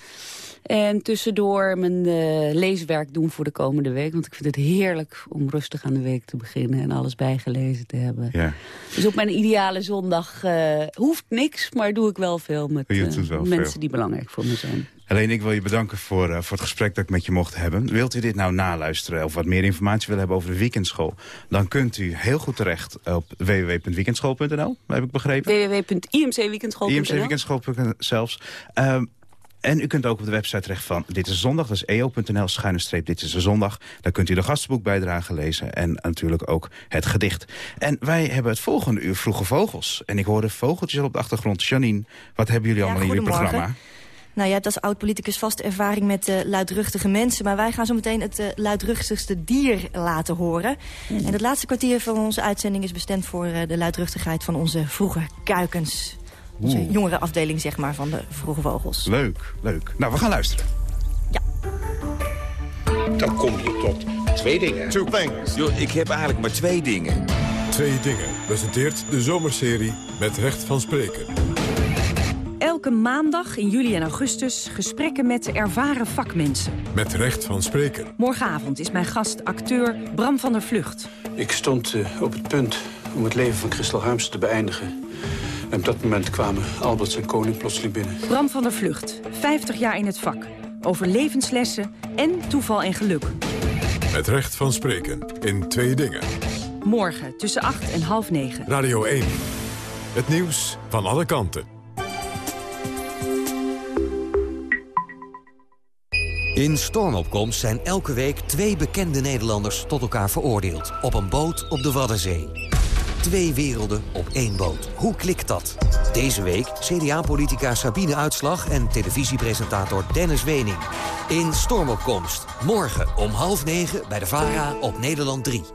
En tussendoor mijn eh, leeswerk doen voor de komende week. Want ik vind het heerlijk om rustig aan de week te beginnen... en alles bijgelezen te hebben. Ja. Dus op mijn ideale zondag eh, hoeft niks... maar doe ik wel veel met mensen veel. die belangrijk voor me zijn. Alleen ik wil je bedanken voor, eh, voor het gesprek dat ik met je mocht hebben. Wilt u dit nou naluisteren of wat meer informatie willen hebben over de weekendschool... dan kunt u heel goed terecht op www.weekendschool.nl, heb ik begrepen. www.imcweekendschool.nl IMC-weekendschool zelfs. Ehm, en u kunt ook op de website terecht van Dit is Zondag. Dat is eo.nl schuine streep Dit is de Zondag. Daar kunt u de gastenboekbijdrage lezen en natuurlijk ook het gedicht. En wij hebben het volgende uur Vroege Vogels. En ik hoorde vogeltjes op de achtergrond. Janine, wat hebben jullie allemaal in jullie goedemorgen. programma? Nou, je hebt als oud-politicus vast ervaring met eh, luidruchtige mensen... maar wij gaan zo meteen het eh, luidruchtigste dier laten horen. En het laatste kwartier van onze uitzending is bestemd voor eh, de luidruchtigheid van onze vroege kuikens. Onze Oeh. jongere afdeling, zeg maar, van de vroege vogels. Leuk, leuk. Nou, we gaan luisteren. Dan kom je tot twee dingen. Two things. Yo, ik heb eigenlijk maar twee dingen. Twee dingen presenteert de zomerserie met recht van spreken. Elke maandag in juli en augustus gesprekken met ervaren vakmensen. Met recht van spreken. Morgenavond is mijn gast acteur Bram van der Vlucht. Ik stond eh, op het punt om het leven van Christel Harms te beëindigen. En op dat moment kwamen Albert en Koning plotseling binnen. Bram van der Vlucht, 50 jaar in het vak. Over levenslessen en toeval en geluk. Het recht van spreken in twee dingen. Morgen tussen 8 en half 9. Radio 1. Het nieuws van alle kanten. In Stormopkomst zijn elke week twee bekende Nederlanders tot elkaar veroordeeld. Op een boot op de Waddenzee. Twee werelden op één boot. Hoe klikt dat? Deze week CDA-politica Sabine Uitslag en televisiepresentator Dennis Wening. In Stormopkomst. Morgen om half negen bij de VARA op Nederland 3.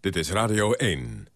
Dit is Radio 1.